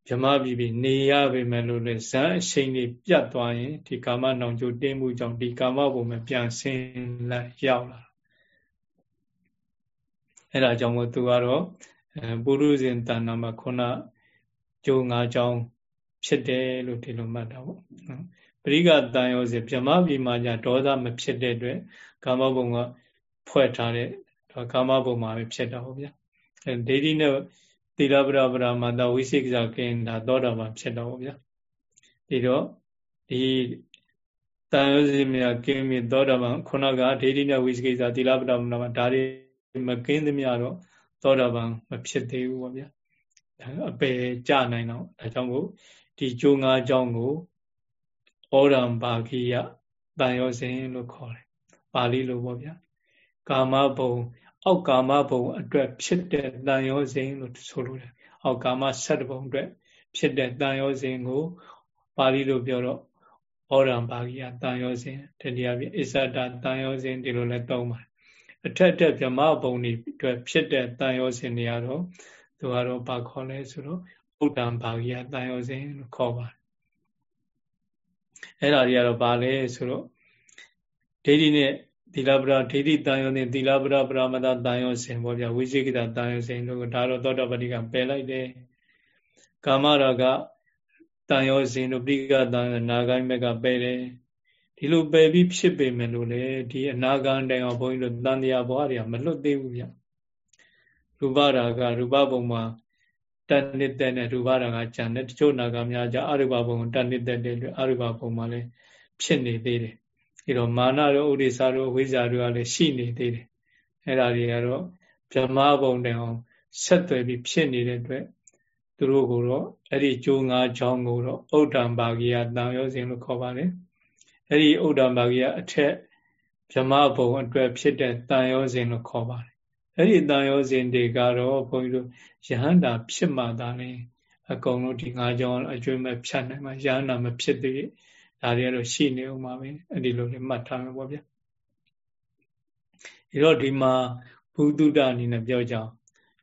ဗြမပြီပြီနေရပေမဲ့လို့လေဇန်အရှိန်တွေပြတ်သွားရင်ဒီကာမနောင်ကျိုးတင်းမှုကြောင့်ဒီကာမဘုံမှာပြန်ဆင်းလိုက်ရောက်လာအဲ့ဒါကြောင့်မို့သူကတော့ပုရုဇဉ်တဏ္ဍာမှာခုနကျိုး၅ကြောင်းဖြစ်တယ်လို့ဒီလိုမှတ်တာပေါ့နော်ပရိကတန်ရောစေဗြမပြီမှာညာဒေါသမဖြစ်တဲ့အတွက်ကာမဘုံကဖွဲ့ထားတဲ့ကာမဘုံမှာပဲဖြစ်တာဟုတ်ဗျာအဲဒိဋ္ဌိနဲ့ သီလပရပရမတဝိသိကိစ္စကင်းတာသောတာပန်ဖြစ်တော့ဗျာဒီတော့ဒီတန်ရောစီမြကင်းပြီသောတာပန်ခုနကဒိဋ္ဌိနဲ့ဝိသိကိစ္စသီလပရမတဒါတွေမကင်းသမျှတော့သောတာပန်မဖြစ်သေးဘူးပေါ့ဗျာအပယ်ကြနိုင်တော့ဒါကြောင့်မို့ဒီကျိုးငါးကြောင်းကိုဩရံဘာဂိယတန်ရောစဉ်လို့ခေါ်တယ်ပါဠိလိုပေါ့ဗျာကာမဘုံ အောက်ကာမဘုံအတွက်ဖြစ်တဲ့တန်ရောစဉ်လို့ဆိုလိုတယ်အောက်ကာမဆက်တဘုံအတွက်ဖြစ်တဲ့တန်ရောစဉ်ကိုပါဠိလိုပြောတော့ဩရံပါဠိယတန်ရောစဉ်တတိယပြအစ္ဆဒတန်ရောစဉ်ဒီလိုလဲသုံးပါတယ်အထက်တက်ဗြမဘုံတွေအတွက်ဖြစ်တဲ့တန်ရောစဉ်တွေကတော့သူကတော့ဘာခေါ်လဲဆိုတော့ဥဒ္ဒံပါဠိယတန်ရောစဉ်လို့ခေါ်ပါတယ်အဲ့ဒါတွေကတော့ဘာလဲဆိုတော့ဒိဋ္ဌိနဲ့ သီလပရဒိဋ္ဌိတန်ရောနဲ့သီလပရပရမတတန်ရောစဉ်ပေါ့ဗျာဝိသေကိတတန်ရောစဉ်တို့ဒါတော့သောတာပတိကပယ်လိုက်တယ်ကာမရာဂတန်ရောစဉ်တို့ပိကတန်နာဂိုင်းဘက်ကပယ်တယ်ဒီလိုပယ်ပြီးဖြစ်ပေမဲ့လို့လေဒီအနာဂံတိုင်အောင်ဘုန်းကြီးတို့တန်တရားဘဝတွေကမလွတ်သေးဘူးဗျရူပရာဂရူပဘုံမှာတဏ္ဍစ်တဲ့နဲ့ရူပရာဂကြံတဲ့တချို့နာဂများကြအရူပဘုံတဏ္ဍစ်တဲ့တဲ့အရူပဘုံမှာလည်းဖြစ်နေသေးတယ် အဲတော့မာနရောဥဒိစ္စရောဝိဇ္ဇာရောလည်းရှိနေသေးတယ်အဲ့ဒါတွေကတော့ဗြဟ္မာဘုံတန်အောင်ဆက်သွယ်ပြီးဖြစ်နေတဲ့အတွက်သူတို့ကိုတော့အဲ့ဒီကျိုးငါးချောင်းကိုတော့ဥဒ္ဒံပါကိယတန်ရောစဉ်လို့ခေါ်ပါတယ်အဲ့ဒီဥဒ္ဒံပါကိယအထက်ဗြဟ္မာဘုံအတွက်ဖြစ်တဲ့တန်ရောစဉ်လို့ခေါ်ပါတယ်အဲ့ဒီတန်ရောစဉ်တွေကတော့ဘုန်းကြီးတို့ယဟန္တာဖြစ်မှသာလေအကုန်လုံးဒီငါးချောင်းအကျွေးမဲ့ဖြတ်နိုင်မှယဟန္တာမဖြစ်သေး ဒါတွေကတော့ရှိနေဦးမှာပဲအဲ့ဒီလိုလေးမှတ်ထားမယ်ပေါ့ဗျာဒီတော့ဒီမှာဘုဒ္ဓတအနေနဲ့ပြောကြအောင်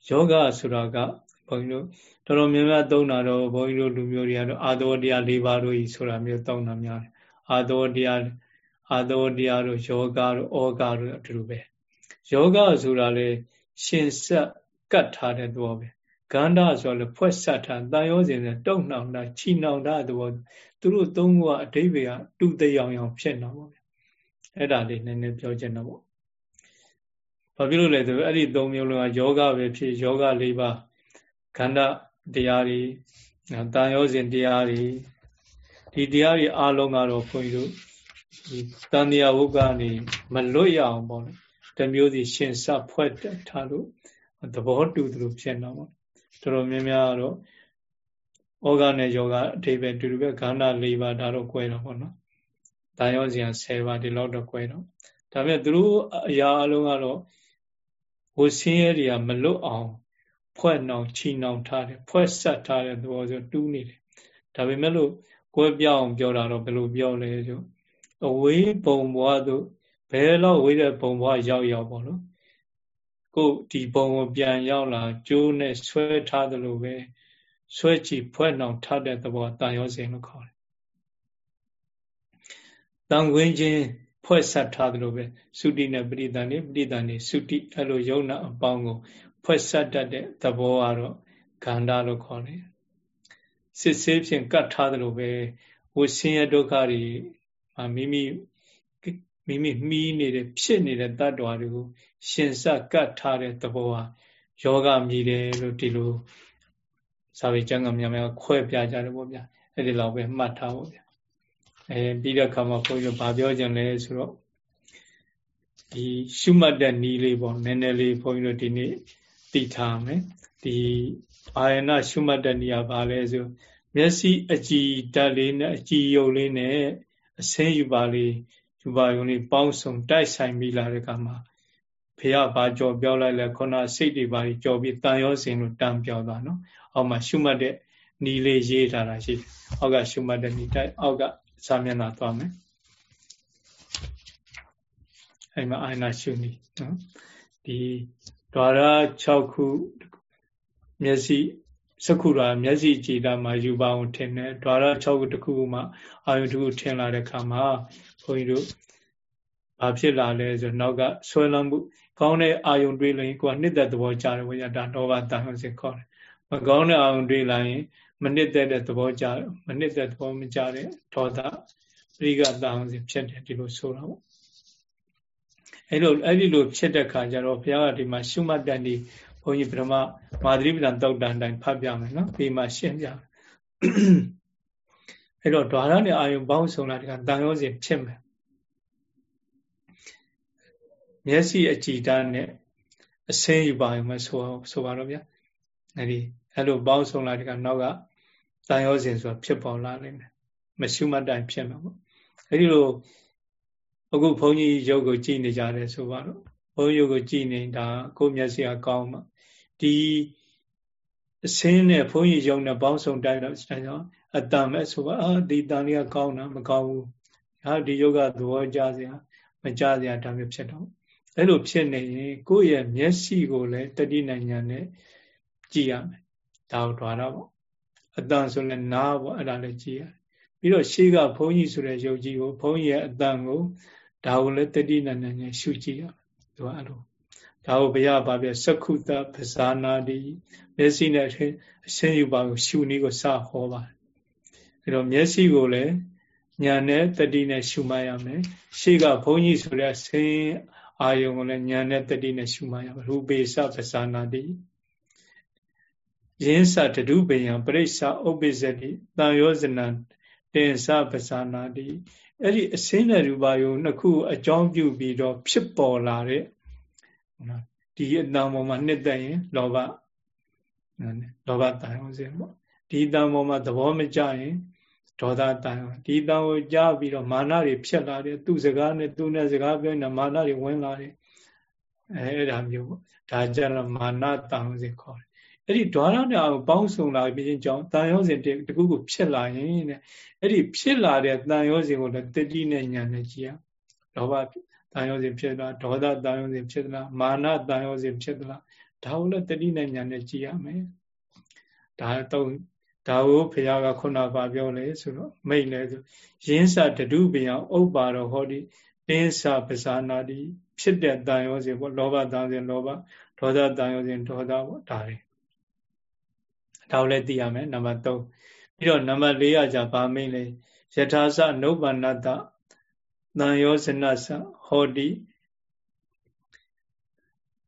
ယောဂဆိုတာကဘုန်းကြီးတို့တော်တော်များများသုံးတာတော့ဘုန်းကြီးတို့လူမျိုးတွေကတော့အာသောတရား၄ပါးတို့ဤဆိုတာမျိုးသုံးတာများတယ်အာသောတရားအာသောတရားတို့ယောဂတို့ဩဃတို့အတူတူပဲယောဂဆိုတာလေရှင်ဆက်ကတ်ထားတဲ့သဘောပဲ ကန္ဓဆိုလည်းဖွဲ့ဆက်ထားတန်ရောစဉ်နဲ့တုံနှောင်တာချီနှောင်တာသဘောသူတို့သုံးခုကအတိပ္ပယ်ကတူတယောင်ယောင်ဖြစ်နေပါဗျအဲ့ဒါလေးနည်းနည်းပြောချင်တော့ပေါ့ဘာဖြစ်လို့လဲဆိုအဲ့ဒီသုံးမျိုးလုံးကယောဂပဲဖြစ်ယောဂ၄ပါးခန္ဓာတရားတွေတန်ရောစဉ်တရားတွေဒီတရားတွေအလုံးကတော့ခွန်ကြီးတို့ဒီတန်တရားဝုကနေမလွတ်ရအောင်ပေါ့လေတမျိုးစီရှင်စဖွဲ့ထားလို့သဘောတူသလိုဖြစ်နေပါ တော်တော်များများတော့ဩဃနဲ့ယောဂအထိပ္ပယ်တူတူပဲခန္ဓာ၄ပါးဒါတော့꿰တော့ပေါ့နော်။ဒါရောစီ10ပါးဒီလောက်တော့꿰တော့ဒါပေမဲ့သူတို့အရာအလုံးကတော့ဟိုဆင်းရဲတွေကမလွတ်အောင် ဖွဲ့နှောင်ချီနှောင်ထားတယ်ဖွဲ့ဆက်ထားတဲ့သဘောဆိုတူးနေတယ်။ဒါပေမဲ့လို့꿰ပြောင်းပြောတာတော့ဘယ်လိုပြောလဲဆိုအဝေးပုံဘွားတို့ဘယ်လောက်ဝေးတဲ့ပုံဘွားရောက်ရောက်ပေါ့နော်။ ကိုဒီပုံကိုပြန်ရောက်လာကျိုးနဲ့ဆွဲထားသလိုပဲဆွဲကြည့်ဖွဲ့နှောင်ထတဲ့သဘောတန်ရောစဉ်လို့ခေါ်တယ်။တန်ခွင်းချင်းဖွဲ့ဆက်ထားသလိုပဲသုတိနဲ့ပရိသန်နေပရိသန်နေသုတိအဲ့လိုယုံနာအပေါင်းကို ဖွဲ့ဆက်တတ်တဲ့သဘောကတော့ခန္ဓာလို့ခေါ်တယ်။စစ်ဆေးဖြင့်ကတ်ထားသလိုပဲဝဆင်းရဲဒုက္ခတွေမိမိ မိမိမှီးနေတဲ့ဖြစ်နေတဲ့တ attva တွေကိုရှင်စကတ်ထားတဲ့သဘောဟာယောဂမြည်တယ်လို့ဒီလိုစာပေကျမ်းကများများခွဲပြကြတယ်ပေါ့ဗျာအဲ့ဒီလောက်ပဲမှတ်ထားဖို့ဗျာအဲပြီးတဲ့အခါမှာဘုန်းကြီးတို့ဗာပြောကြလဲဆိုတော့ဒီရှုမှတ်တဲ့နီးလေးပေါ့နည်းနည်းလေးဘုန်းကြီးတို့ဒီနေ့သိထားမယ်ဒီအာယနာရှုမှတ်တဲ့နီးကဘာလဲဆိုမျက်စိအကြည်ဓာတ်လေးနဲ့အကြည်ယုံလေးနဲ့အစင်းယူပါလေး ယူပါယုံလေးပေါင်းစုံတိုက်ဆိုင်ပြီးလာတဲ့အခါမှာဖေရဘာကြော်ပြောလိုက်လဲခုနစိတ်တွေပါကြော်ပြီးတန်ရောစင်လို့တန်ပြောသွားနော်အောက်မှာရှုမှတ်တဲ့နီးလေးရေးထားတာရှိတယ်အောက်ကရှုမှတ်တဲ့နီးတိုက်အောက်ကစာမျက်နှာသွားမယ်အဲ့မှာအာနာရှုနီနော်ဒီဒွါရ6ခုမျက်စိစကုရာမျက်စိကြည်တာမှာယူပါအောင်ထင်တယ်ဒွါရ6ခုတစ်ခုမှအာယုတစ်ခုထင်လာတဲ့ခါမှာဘု န်းကြီးတို့ဘာဖြစ်လာလဲဆိုနောက်ကဆွဲလမ်းမှုကောင်းတဲ့အာယုံတွေးလို့ကိုကနှစ်သက်သဘောကြတယ်ဘုရားဒါတော့ဘာတန်ဟုတ်စေခေါ်တယ်မကောင်းတဲ့အာယုံတွေးလိုက်ရင်မနှစ်သက်တဲ့သဘောကြမနှစ်သက်သဘောမကြတဲ့ဒေါသပရိကတန်ဟုတ်စေဖြစ်တယ်ဒီလိုဆိုတော့အဲ့လိုအဲ့ဒီလိုဖြစ်တဲ့ခါကျတော့ဘုရားကဒီမှာရှုမှတ်တန်ဒီဘုန်းကြီးဗြဟ္မမာသရိပဒံတောက်တန်တိုင်းဖတ်ပြမယ်နော်ဒီမှာရှင်းပြမယ် အဲ့တော့ဓာရနဲ့အာယုံပေါင်းစုံလာတဲ့ကတန်ရောစဉ်ဖြစ်မယ်မျက်စိအကြည်ဓာတ်နဲ့အစင်းယူပါရင်မဆိုဆိုပါတော့ဗျာအဲ့ဒီအဲ့လိုပေါင်းစုံလာတဲ့ကနောက်ကတန်ရောစဉ်ဆိုတာဖြစ်ပေါ်လာနိုင်တယ်မရှုမှတ်တိုင်းဖြစ်မှာပေါ့အဲ့ဒီလိုအခုဘုန်းကြီးရုပ်ကိုကြည်နေကြတယ်ဆိုပါတော့ဘုန်းကြီးရုပ်ကိုကြည်နေတာကိုယ်မျက်စိကကောင်းမှာဒီအစင်းနဲ့ဘုန်းကြီးရုံနဲ့ပေါင်းစုံတိုက်တော့အဲကြောင့် အတန်မဲ့ဆိုပါအာဒီတန်လေးကကောင်းတာမကောင်းဘူးဟာဒီယုတ်ကသဘောကြစရာမကြစရာဒါမျိုးဖြစ်တော့အဲ့လိုဖြစ်နေရင်ကိုယ့်ရဲ့မျက်စိကိုလည်းတတိနိုင်ငံနဲ့ကြည့်ရမယ်ဒါကိုထွာတော့ပေါ့အတန်ဆိုလည်းနားပေါ့အဲ့ဒါလည်းကြည့်ရတယ်ပြီးတော့ရှေးကဘုန်းကြီးဆိုတဲ့ယုတ်ကြီးကိုဘုန်းကြီးရဲ့အတန်ကိုဒါကိုလည်းတတိနိုင်ငံနဲ့ရှုကြည့်ရမယ်သူကအဲ့လိုဒါကိုဘုရားဗာပြစက္ခုတပဇာနာတိမျက်စိနဲ့အရှင်းယူပါကိုရှုနည်းကိုစဟောပါတယ် အဲတော့မျက်စိကိုလည်းညာနဲ့တတိနဲ့ရှုမှတ်ရမယ်ရှေ့ကဘုန်းကြီးဆိုတဲ့ဆင်းအာယုံကိုလည်းညာနဲ့တတိနဲ့ရှုမှတ်ရမယ်ရူပေစပဇာနာတိယင်းစတတုပယံပရိစ္ဆဥပ္ပစ္စတိတန်ယောဇနံတင်စပဇာနာတိအဲ့ဒီအစင်းနဲ့ရူပါယုံနှစ်ခုအကြောင်းပြုပြီးတော့ဖြစ်ပေါ်လာတဲ့ဒီအတန်ပေါ်မှာနှစ်သက်ရင်လောဘလောဘတန်အောင်စေပေါ့ဒီတန်ပေါ်မှာသဘောမကျရင် ဒေါသတန်အောင်ဒီတန်ကိုကြားပြီးတော့မာနတွေဖြစ်လာတယ်သူ့စကားနဲ့သူ့နဲ့စကားပြောနေတာမာနတွေဝင်လာတယ်အဲအဲ့ဒါမျိုးပေါ့ဒါကြတော့မာနတန်အောင်စေခေါ်တယ်အဲ့ဒီဓာရနဲ့အောင်ပေါင်းစုံလာပြီးချင်းကြောင့်တန်ရောစဉ်တခုခုဖြစ်လာရင်တဲ့အဲ့ဒီဖြစ်လာတဲ့တန်ရောစဉ်ကိုလည်းတတိနဲ့ညာနဲ့ကြည့်ရလောဘတန်ရောစဉ်ဖြစ်လားဒေါသတန်ရောစဉ်ဖြစ်လားမာနတန်ရောစဉ်ဖြစ်လားဒါကိုလည်းတတိနဲ့ညာနဲ့ကြည့်ရမယ်ဒါတော့ ဒါကိုဘုရားကခုနကပြောလေဆိုတော့မိတ်လဲဆိုရင်းစတတုပယဥပ္ပါရောဟောဒီတင်းစာပဇာနာတိဖြစ်တဲ့တန်ရောစဉ်ပေါ့လောဘတန်စဉ်လောဘဒေါသတန်ရောစဉ်ဒေါသပေါ့ဒါတွေဒါကိုလည်းသိရမယ်နံပါတ်3ပြီးတော့နံပါတ်4ရကြဗာမိတ်လေယထာစနုပ္ပန္နတတန်ရောဇနစဟောတိ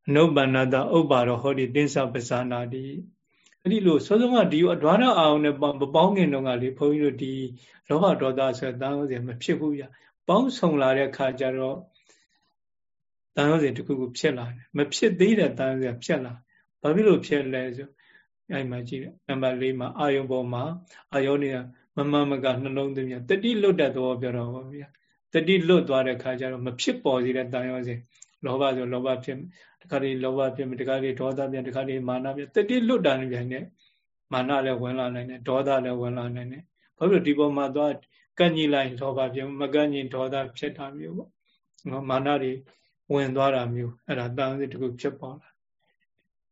အနုပ္ပန္နတဥပ္ပါရောဟောတိတင်းစပဇာနာတိ အဲ့ဒီလိုစောစောကဒီအဒွါရအောင်နဲ့မပေါင်းခင်တုန်းကလေဘုန်းကြီးတို့ဒီလောဘဒေါသဆိုတဲ့တန်ရောဇဉ်မဖြစ်ဘူးဗျပေါင်းဆုံလာတဲ့ခါကျတော့တန်ရောဇဉ်တစ်ခုခုဖြစ်လာတယ်မဖြစ်သေးတဲ့တန်ရောဇဉ်ဖြစ်လာဘာဖြစ်လို့ဖြစ်လဲဆိုအဲ့မှာကြည့်တယ်နံပါတ်၄မှာအာယုံပေါ်မှာအာယောနေမမမကနှလုံးသွင်းပြတတိလွတ်တဲ့သဘောပြောတော့ပါဗျာတတိလွတ်သွားတဲ့ခါကျတော့မဖြစ်ပေါ်စေတဲ့တန်ရောစဉ်လောဘဆိုလောဘဖြစ် တခါလေးလောဘဖြစ်တခါလေးဒေါသဖြစ်တခါလေးမာနဖြစ်တတိလွတ်တာနေပြန်နေမာနလည်းဝင်လာနိုင်တယ်ဒေါသလည်းဝင်လာနိုင်တယ်ဘာလို့ဒီပေါ်မှာသွားကန့်ညီလိုက်လောဘဖြစ်မကန့်ညီဒေါသဖြစ်တာမျိုးပေါ့နော်မာနတွေဝင်သွားတာမျိုးအဲ့ဒါတန်စစ်တခုဖြစ်ပေါ်လာ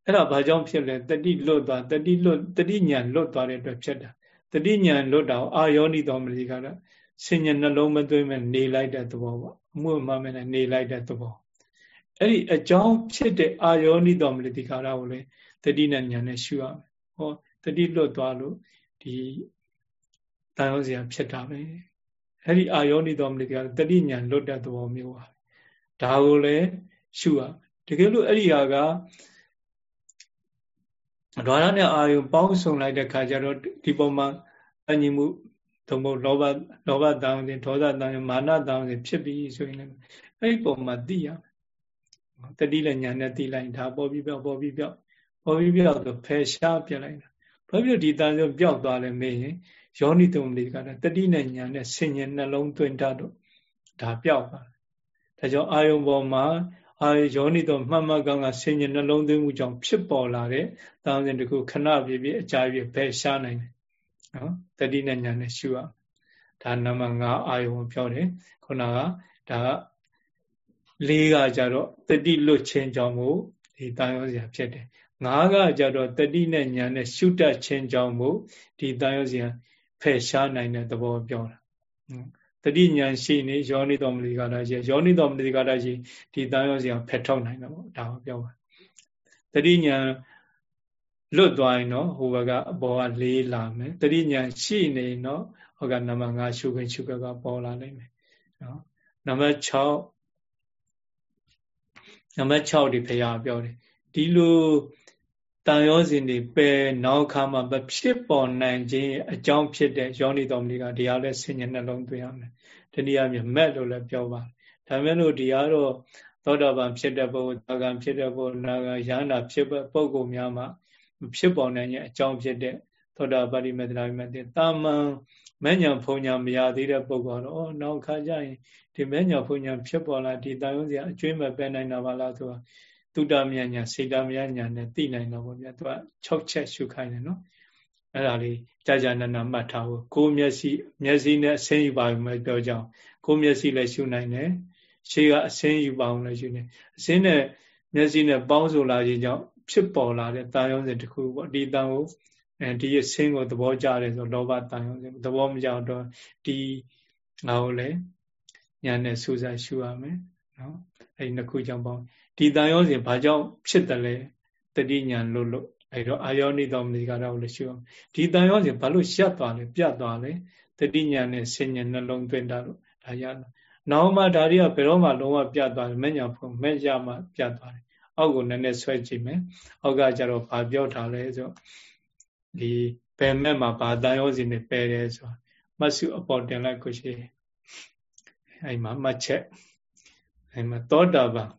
အဲ့ဒါဘာကြောင့်ဖြစ်လဲတတိလွတ်သွားတတိလွတ်တတိညာလွတ်သွားတဲ့အတွက်ဖြစ်တာတတိညာလွတ်တာအာယောနိတော်မလီကတော့ဆင်ញနှလုံးမသွင်းမဲ့နေလိုက်တဲ့သဘောပေါ့အမှုမှမနဲ့နေလိုက်တဲ့သဘော အဲ့ဒီအကြောင်းဖြစ်တဲ့အာယောနိတော်မလီဒီကာရကိုလေတတိနဲ့ညာနဲ့ရှုရမယ်ဟောတတိလွတ်သွားလို့ဒီတန်ရောစရာဖြစ်တာပဲအဲ့ဒီအာယောနိတော်မလေးကတတိညာလွတ်တဲ့သဘောမျိုးပါဒါကိုလည်းရှုရတကယ်လို့အဲ့ဒီဟာကဒွါရနဲ့အာယုပေါင်းစုံလိုက်တဲ့ခါကျတော့ဒီပုံမှာအညီမှုသို့မဟုတ်လောဘလောဘတောင်းခြင်းဒေါသတောင်းခြင်းမာနတောင်းခြင်းဖြစ်ပြီးဆိုရင်လည်းအဲ့ဒီပုံမှာသိရမယ် တတိလည်းညာနဲ့သိလိုက်ဒါပေါ်ပြီးပြောက်ပေါ်ပြီးပြောက်ပေါ်ပြီးပြောက်ဆိုဖယ်ရှားပြလိုက်တာဘာဖြစ်ဒီတန်ဆိုပြောက်သွားလဲမေးရင်ယောနိတုံလေးကလည်းတတိနဲ့ညာနဲ့ဆင်ញံနှလုံးသွင်းတတ်တော့ဒါပြောက်ပါဒါကြောင့်အာယုံပေါ်မှာအာယောနိတုံမှတ်မှတ်ကောင်းကဆင်ញံနှလုံးသွင်းမှုကြောင့်ဖြစ်ပေါ်လာတဲ့တန်စဉ်တခုခဏပြည့်ပြည့်အကြာပြည့်ဖယ်ရှားနိုင်တယ်နော်တတိနဲ့ညာနဲ့ရှုရဒါနံပါတ်5အာယုံပြောတယ်ခုနကဒါက လေးကကြတော့တတိလွတ်ခြင်းကြောင့်မို့ဒီတန်ရောစရာဖြစ်တယ်ငါးကကြတော့တတိနဲ့ညာနဲ့ရှုတတ်ခြင်းကြောင့်မို့ဒီတန်ရောစရာဖယ်ရှားနိုင်တဲ့သဘောပြောတာတတိညာရှိနေယောနိတော်မလီကတာရှိယောနိတော်မလီကတာရှိဒီတန်ရောစရာဖယ်ထုတ်နိုင်တယ်ပေါ့ဒါကိုပြောပါတတိညာလွတ်သွားရင်တော့ဟိုဘက်ကအပေါ်ကလေးလာမယ်တတိညာရှိနေတော့ဟိုကနံပါတ်5ရှုခွင့်ရှုခွက်ကပေါ်လာနိုင်မယ်နော်နံပါတ်6 နံပါတ်6ဒီဖရာပြောတယ်ဒီလိုတန်ရောစဉ်တွေပယ်နောက်ခါမှမဖြစ်ပေါ်နိုင်ခြင်းအကြောင်းဖြစ်တဲ့ယောနိတော်မလီကဒီအားလဲဆင်ញနှလုံးသွင်းရမယ်တနည်းအားဖြင့်မက်လို့လည်းပြောပါဒါမဲ့လို့ဒီအားတော့သောတာပန်ဖြစ်တဲ့ပုဂ္ဂိုလ်တာဂံဖြစ်တဲ့ပုဂ္ဂိုလ်နာဂံယန္တာဖြစ်တဲ့ပုဂ္ဂိုလ်များမှာဖြစ်ပေါ်နိုင်တဲ့အကြောင်းဖြစ်တဲ့သောတာပတိမေတ္တာမေတ္တာတာမန် မဲ့ညာဖုံညာမရသေးတဲ့ပုဂ္ဂိုလ်တော့ဩနောက်ခါကျရင်ဒီမဲ့ညာဖုံညာဖြစ်ပေါ်လာဒီတာယုံစရာအကျွေးမဲ့ပဲနိုင်တာပါလားဆိုတာတုတ္တမြညာစေတမြညာနဲ့သိနိုင်တော့ဗောဗျာသူက6ချက်ရှုခိုင်းတယ်နော်အဲ့ဒါလေးကြာကြာနာနာမှတ်ထားဖို့ကိုယ်မျက်စိမျက်စိနဲ့အဆင်းယူပါမယ်ပြောကြအောင်ကိုယ်မျက်စိလည်းရှုနိုင်တယ်ရှေးကအဆင်းယူပါအောင်လည်းရှုနေအဆင်းနဲ့မျက်စိနဲ့ပေါင်းစုလာခြင်းကြောင့်ဖြစ်ပေါ်လာတဲ့တာယုံစဉ်တစ်ခုပေါ့ဒီတန်ကို အဲဒီအဆင်းကိုသဘောကျတယ်ဆိုလောဘတာယုံစဉ်သဘောမကျတော့ဒီငါ့ကိုလည်းညာနဲ့စူးစမ်းရှုရမယ်နော်အဲဒီနှစ်ခုကြောင့်ပေါင်းဒီတန်ရောစဉ်ဘာကြောင့်ဖြစ်တယ်လဲတတိညာလို့လို့အဲတော့အာယောနိတော်မလီကတော့လည်းရှုအောင်ဒီတန်ရောစဉ်ဘာလို့ရှက်သွားလဲပြတ်သွားလဲတတိညာနဲ့ဆင်ញနှလုံးသွင်းတာလို့ဒါရနောက်မှဒါတွေကဘယ်တော့မှလုံးဝပြတ်သွားတယ်မဲ့ညာဖုံမဲ့ရမှပြတ်သွားတယ်အောက်ကိုနည်းနည်းဆွဲကြည့်မယ်အောက်ကကျတော့ဘာပြောထားလဲဆို ဒီဘယ်မဲ့မှာဘာတန်ရောစဉ်တွေပယ်တယ်ဆိုမဆုအပေါ်တင်လိုက်ကိုရှိအဲ့မှာမှတ်ချက်အဲ့မှာသောတာပန်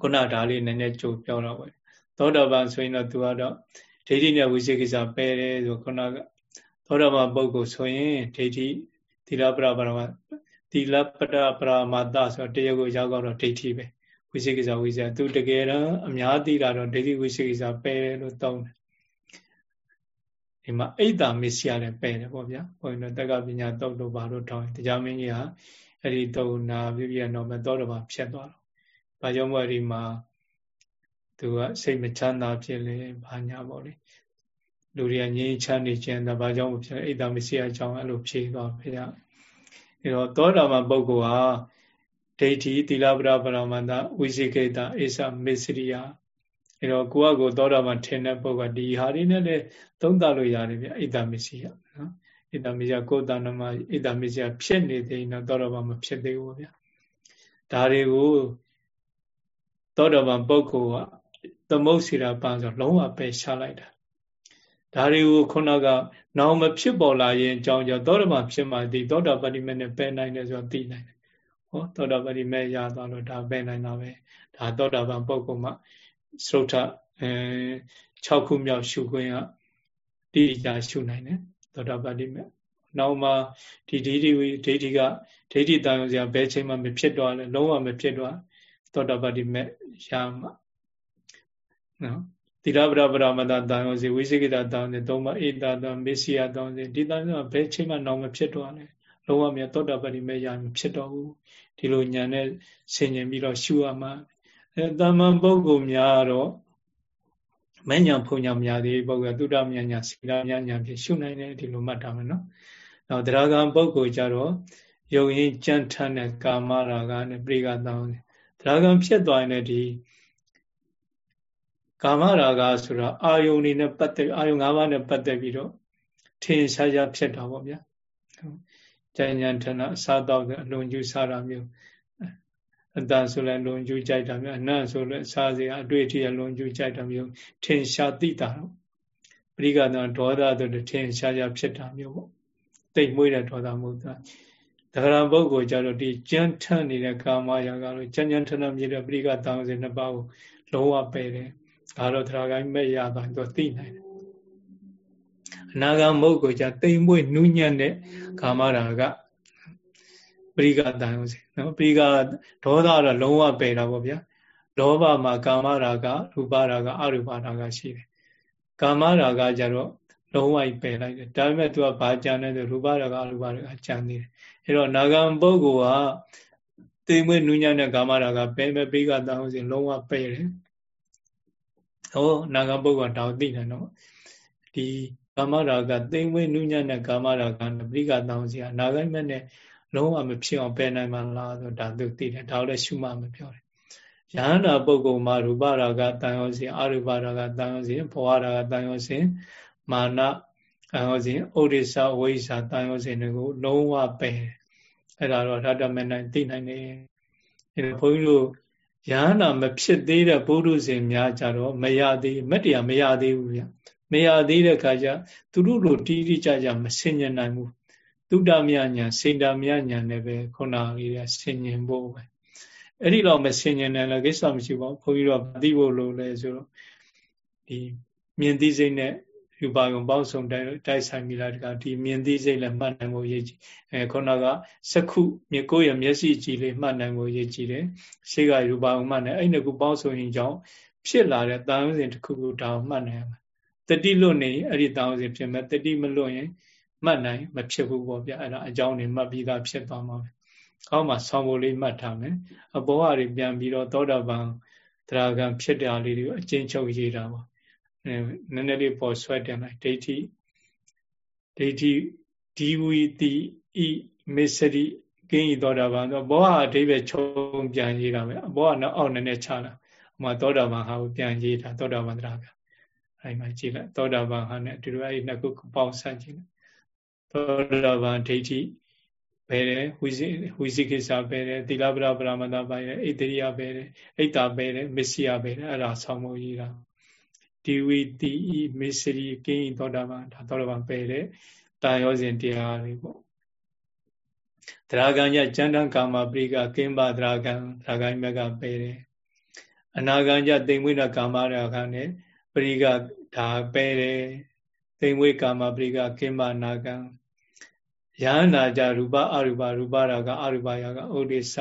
ခုနဒါလေးနည်းနည်းကြိုပြောတော့ပဲသောတာပန်ဆိုရင်တော့သူကတော့ဒိဋ္ဌိနဲ့ဝိသေကိစ္စပယ်တယ်ဆိုခုနကသောတာပန်ပုဂ္ဂိုလ်ဆိုရင်ဒိဋ္ဌိသီလပရပရမသီလပရပရမတဆိုတရားကိုရောက်တော့ဒိဋ္ဌိပဲဝိသေကိစ္စဝိသေသူတကယ်တော့အများသိတာတော့ဒိဋ္ဌိဝိသေကိစ္စပယ်လို့တောင်းတယ် ဒီမှာအိတ်တာမစ္စယလည်းပယ်တယ်ပေါ့ဗျာဘုန်းကြီးတို့တက္ကပညာတုတ်လို့ဘာလို့တောင်းရင်တရားမင်းကြီးဟာအဲ့ဒီတုံနာပြပြတော့မတော်တော့မှဖြတ်သွားတော့ဘာကြောင့်မို့ဒီမှာသူကစိတ်မချမ်းသာဖြစ်လေဘာညာပေါ့လေလူတွေကငြိမ်းချမ်းနေခြင်းဒါဘာကြောင့်မဖြစ်အိတ်တာမစ္စယအကြောင်းအဲ့လိုဖြေသွားဖေရအဲ့တော့သောတာပန်ပုဂ္ဂိုလ်ဟာဒိဋ္ဌိသီလပရပရမန္တဝိသေကိတအိသမစ္စရိယ အဲ့တော့ကိုယ့်အကိုသောတာပန်ထင်တဲ့ပုဂ္ဂိုလ်ဒီဟာတွေနဲ့လည်းသုံးသလို့ရတယ်ဗျအိတမစ္စရိယနော်ဣတမစ္စယကိုယ်တဏ္ဍမဣတမစ္စယဖြစ်နေသေးရင်တော့သောတာပန်မဖြစ်သေးဘူးဗျာဒါတွေကိုသောတာပန်ပုဂ္ဂိုလ်ကသမုတ်စီရာပန်ဆိုလုံးဝပယ်ရှားလိုက်တာဒါတွေကိုခုနကနောင်မဖြစ်ပေါ်လာရင်အကြောင်းကြောင့်သောတာပန်ဖြစ်မှဒီသောတာပတိမေနဲ့ပယ်နိုင်တယ်ဆိုတော့သိနိုင်တယ်ဟောသောတာပတိမေရသွားလို့ဒါပယ်နိုင်တာပဲဒါသောတာပန်ပုဂ္ဂိုလ်မှ သရုတ်ထအဲ6ခုမြောက်ရှုခွင့်ကတိကျရှုနိုင်တယ်သောတာပတိမေနောက်မှဒီဒိဋ္ဌိဝိဒိဋ္ဌိကဒိဋ္ဌိတန်ရုံစရာဘယ်ချိန်မှမဖြစ်တော့လဲလုံးဝမဖြစ်တော့သောတာပတိမေရမှာနော်သီလပရပရမတတန်ရုံစီဝိသေကိတတန်စီသုံးပါဧတတံမေစီယတန်စီဒီတန်စီကဘယ်ချိန်မှတော့မဖြစ်တော့လဲလုံးဝမြတ်သောတာပတိမေရမဖြစ်တော့ဘူးဒီလိုညာနဲ့ဆင်ញင်ပြီးတော့ရှုရမှာ အဲတမန်ပုဂ္ဂိုလ်များတော့မဉ္ဇဉ်ဖုန်ညာများသေးပုဂ္ဂိုလ်သုတမြညာစီလာမြညာဖြင့်ရှုနိုင်တယ်ဒီလိုမှတ်ထားမယ်နော်။နောက်တရားကံပုဂ္ဂိုလ်ကြတော့ယုံရင်ကြံ့ထမ်းတဲ့ကာမရာဂနဲ့ပရိကတောင်းတယ်။တရားကံဖြစ်သွားရင်လည်းဒီကာမရာဂဆိုတာအာယုန်နေနဲ့ပတ်သက်အာယုန်၅ပါးနဲ့ပတ်သက်ပြီးတော့ထင်ရှားရှားဖြစ်တာပေါ့ဗျာကြဉဏ်ထဏအစားတော့အလွန်ကျူးစားတာမျိုး အတန်ဆိုလည်းလွန်ကျူးကြိုက်တာမျိုးအနတ်ဆိုလည်းစားစရာအတွေ့အထိအလွန်ကျူးကြိုက်တာမျိုးထင်ရှားသိတာတော့ပရိကသဒေါသတို့ထင်ရှားရှားဖြစ်တာမျိုးပေါ့တိတ်မွေးတဲ့ဒေါသမဟုတ်တာတဂရပုဂ္ဂိုလ်ကြတော့ဒီကြမ်းထမ်းနေတဲ့ကာမရာဂလို့ကြမ်းကြမ်းထမ်းထမ်းမြည်တဲ့ပရိကသံစဉ်နှစ်ပါးကိုလုံးဝပယ်တယ်ဒါတော့တရားကိုင်းမဲ့ရတာသူသိနိုင်တယ်အနာဂံမုတ်ကိုじゃတိမ်မွေ့နူးညံ့တဲ့ကာမရာဂ ပရိကတန်ဟုတ်စီနော်ပရိကဒေါသတော့လုံးဝပယ်တာပေါ့ဗျာလောဘမှာကာမရာဂရူပရာဂအရူပရာဂရှိတယ်ကာမရာဂကြတော့လုံးဝပယ်လိုက်တယ်ဒါပေမဲ့သူကဘာကြံလဲဆိုရူပရာဂအရူပရာဂကြံနေတယ်အဲ့တော့နာဂံပုဂ္ဂိုလ်ကတိမ်မွေ့နူးညံ့တဲ့ကာမရာဂပယ်မဲ့ပရိကတန်ဟုတ်စီလုံးဝပယ်တယ်ဟောနာဂံပုဂ္ဂိုလ်ကဒါကိုသိတယ်နော်ဒီကာမရာဂသိမ့်ဝေးနုညံ့တဲ့ကာမရာဂနဲ့ပရိကတောင်းစီအနာဂိမဲ့နဲ့ လုံးဝမဖြစ်အောင်ပယ်နိုင်မှာလားဆိုဒါသူသိတယ်ဒါလည်းရှုမှမပြောတယ်ယဟန္တာပုဂ္ဂိုလ်မှာရူပရာဂတန်ရောစဉ်အရူပရာဂတန်ရောစဉ်ဘဝရာဂတန်ရောစဉ်မာနတန်ရောစဉ်ဩရိသဝိဇ္ဇာတန်ရောစဉ်တွေကိုလုံးဝပယ်အဲ့ဒါတော့ဓာတမနိုင်သိနိုင်တယ်အဲဘုန်းကြီးတို့ယဟန္တာမဖြစ်သေးတဲ့ဘုရုဇဉ်များကြတော့မရသေးမတရားမရသေးဘူးဗျမရသေးတဲ့ခါကျသူတို့လိုတီးတီးကြကြမဆင်ញင်နိုင်ဘူး သုတမယညာစေတမယညာနဲ့ပဲခုနလေးကဆင်ញင်ဖို့ပဲအဲ့ဒီတော့မဆင်ញင်တယ်လည်းကိစ္စမရှိပါဘူးခွန်ကြီးတော့သိဖို့လိုလဲဆိုတော့ဒီမြင်သိစိတ်နဲ့ယူပါကုံပေါင်းစုံတိုက်ဆိုင်မိလားတကဒီမြင်သိစိတ်လည်းမှတ်နိုင်ဖို့ရည်ကြည်အဲခုနကစခုမြေကိုယ့်ရဲ့မျက်စိကြည်လေးမှတ်နိုင်ဖို့ရည်ကြည်တယ်ရှေ့ကယူပါကုံမှတ်နိုင်အဲ့ဒီခုပေါင်းစုံရင်ကြောင့်ဖြစ်လာတဲ့တာဝန်စဉ်တစ်ခုခုဒါကိုမှတ်နိုင်ရမှာတတိလွတ်နေအဲ့ဒီတာဝန်စဉ်ဖြစ်မယ်တတိမလွတ်ရင် မှတ်နိုင်မဖြစ်ဘူးပေါ့ဗျအဲ့ဒါအကြောင်းတွေမှတ်ပြီးသားဖြစ်သွားမှာပဲအောက်မှာဆောင်းဖို့လေးမှတ်ထားမယ်အဘောဟာတွေပြန်ပြီးတော့သောတာပန်တရားကံဖြစ်တာလေးတွေကိုအကျဉ်းချုပ်ရေးတာပေါ့နည်းနည်းလေးပေါ်ဆွဲတင်လိုက်ဒိဋ္ဌိဒိဋ္ဌိဒီဝီတိဤမေစရိကင်းဤသောတာပန်ဆိုဘောဟာအဓိပ္ပာယ်ချုံပြန်ရေးတာပဲဘောကတော့အောက်နည်းနည်းချလာဟိုမှာသောတာပန်ဟာကိုပြန်ရေးတာသောတာပန်တရားကအဲ့မှာကြည့်လိုက်သောတာပန်ဟာနဲ့အတူတူအဲ့ဒီနှစ်ခုပေါင်းစပ်ကြည့်လိုက် သောတာပန်ဒိဋ္ဌိဘယ်တယ်ဝိဇိဝိဇိကိစ္စဘယ်တယ်သီလပရပရမတဘယ်တယ်ဣတရိယဘယ်တယ်ဣတ္တာဘယ်တယ်မစ္စယဘယ်တယ်အဲ့ဒါဆောင်းမို့ရေးတာဒီဝိတိဤမစ္စရိကိဉ္သောတာပန်ဒါသောတာပန်ဘယ်တယ်တာယောစဉ်တရားတွေပေါ့သရဂံညကျန္တံကာမပရိကကိမ္ဘာသရဂံသရဂံမြတ်ကပယ်တယ်အနာဂံညတိမ်မွေးတဲ့ကာမရာဂံနဲ့ပရိကဒါပယ်တယ် တိမ်မွေးကာမပရိကကိမ္ဘာနာဂံယဟနာကြရူပအရူပရူပရာကအရူပရာကဥဒိစ္စ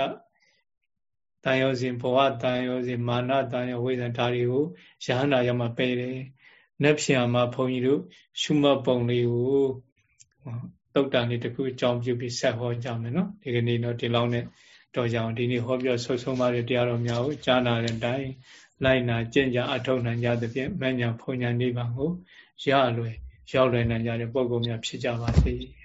တန်ရောစဉ်ဘဝတန်ရောစဉ်မာနတန်ရောဝိဇ္ဇာဒါတွေကိုယဟနာရမှာပယ်တယ်။နှက်ဖြာမှာဘုန်းကြီးတို့ရှုမှတ်ပုံလေးကိုတုတ်တန်လေးတစ်ခုအကြောင်းပြုပြီးဆက်ဟောကြမယ်နော်ဒီကနေ့တော့ဒီလောက်နဲ့တော့ကြအောင်ဒီနေ့ဟောပြောဆုဆုံးပါတဲ့တရားတော်များကိုကြားနာတဲ့အတိုင်းလိုက်နာကျင့်ကြအထောက်နိုင်ကြသဖြင့်မဉ္ဇဏ်ဖုန်ညာနိဗ္ဗာန်ကိုရလွယ် ရောက်လွယ်နိုင်ကြတဲ့ပုဂ္ဂိုလ်များဖြစ်ကြပါစေ။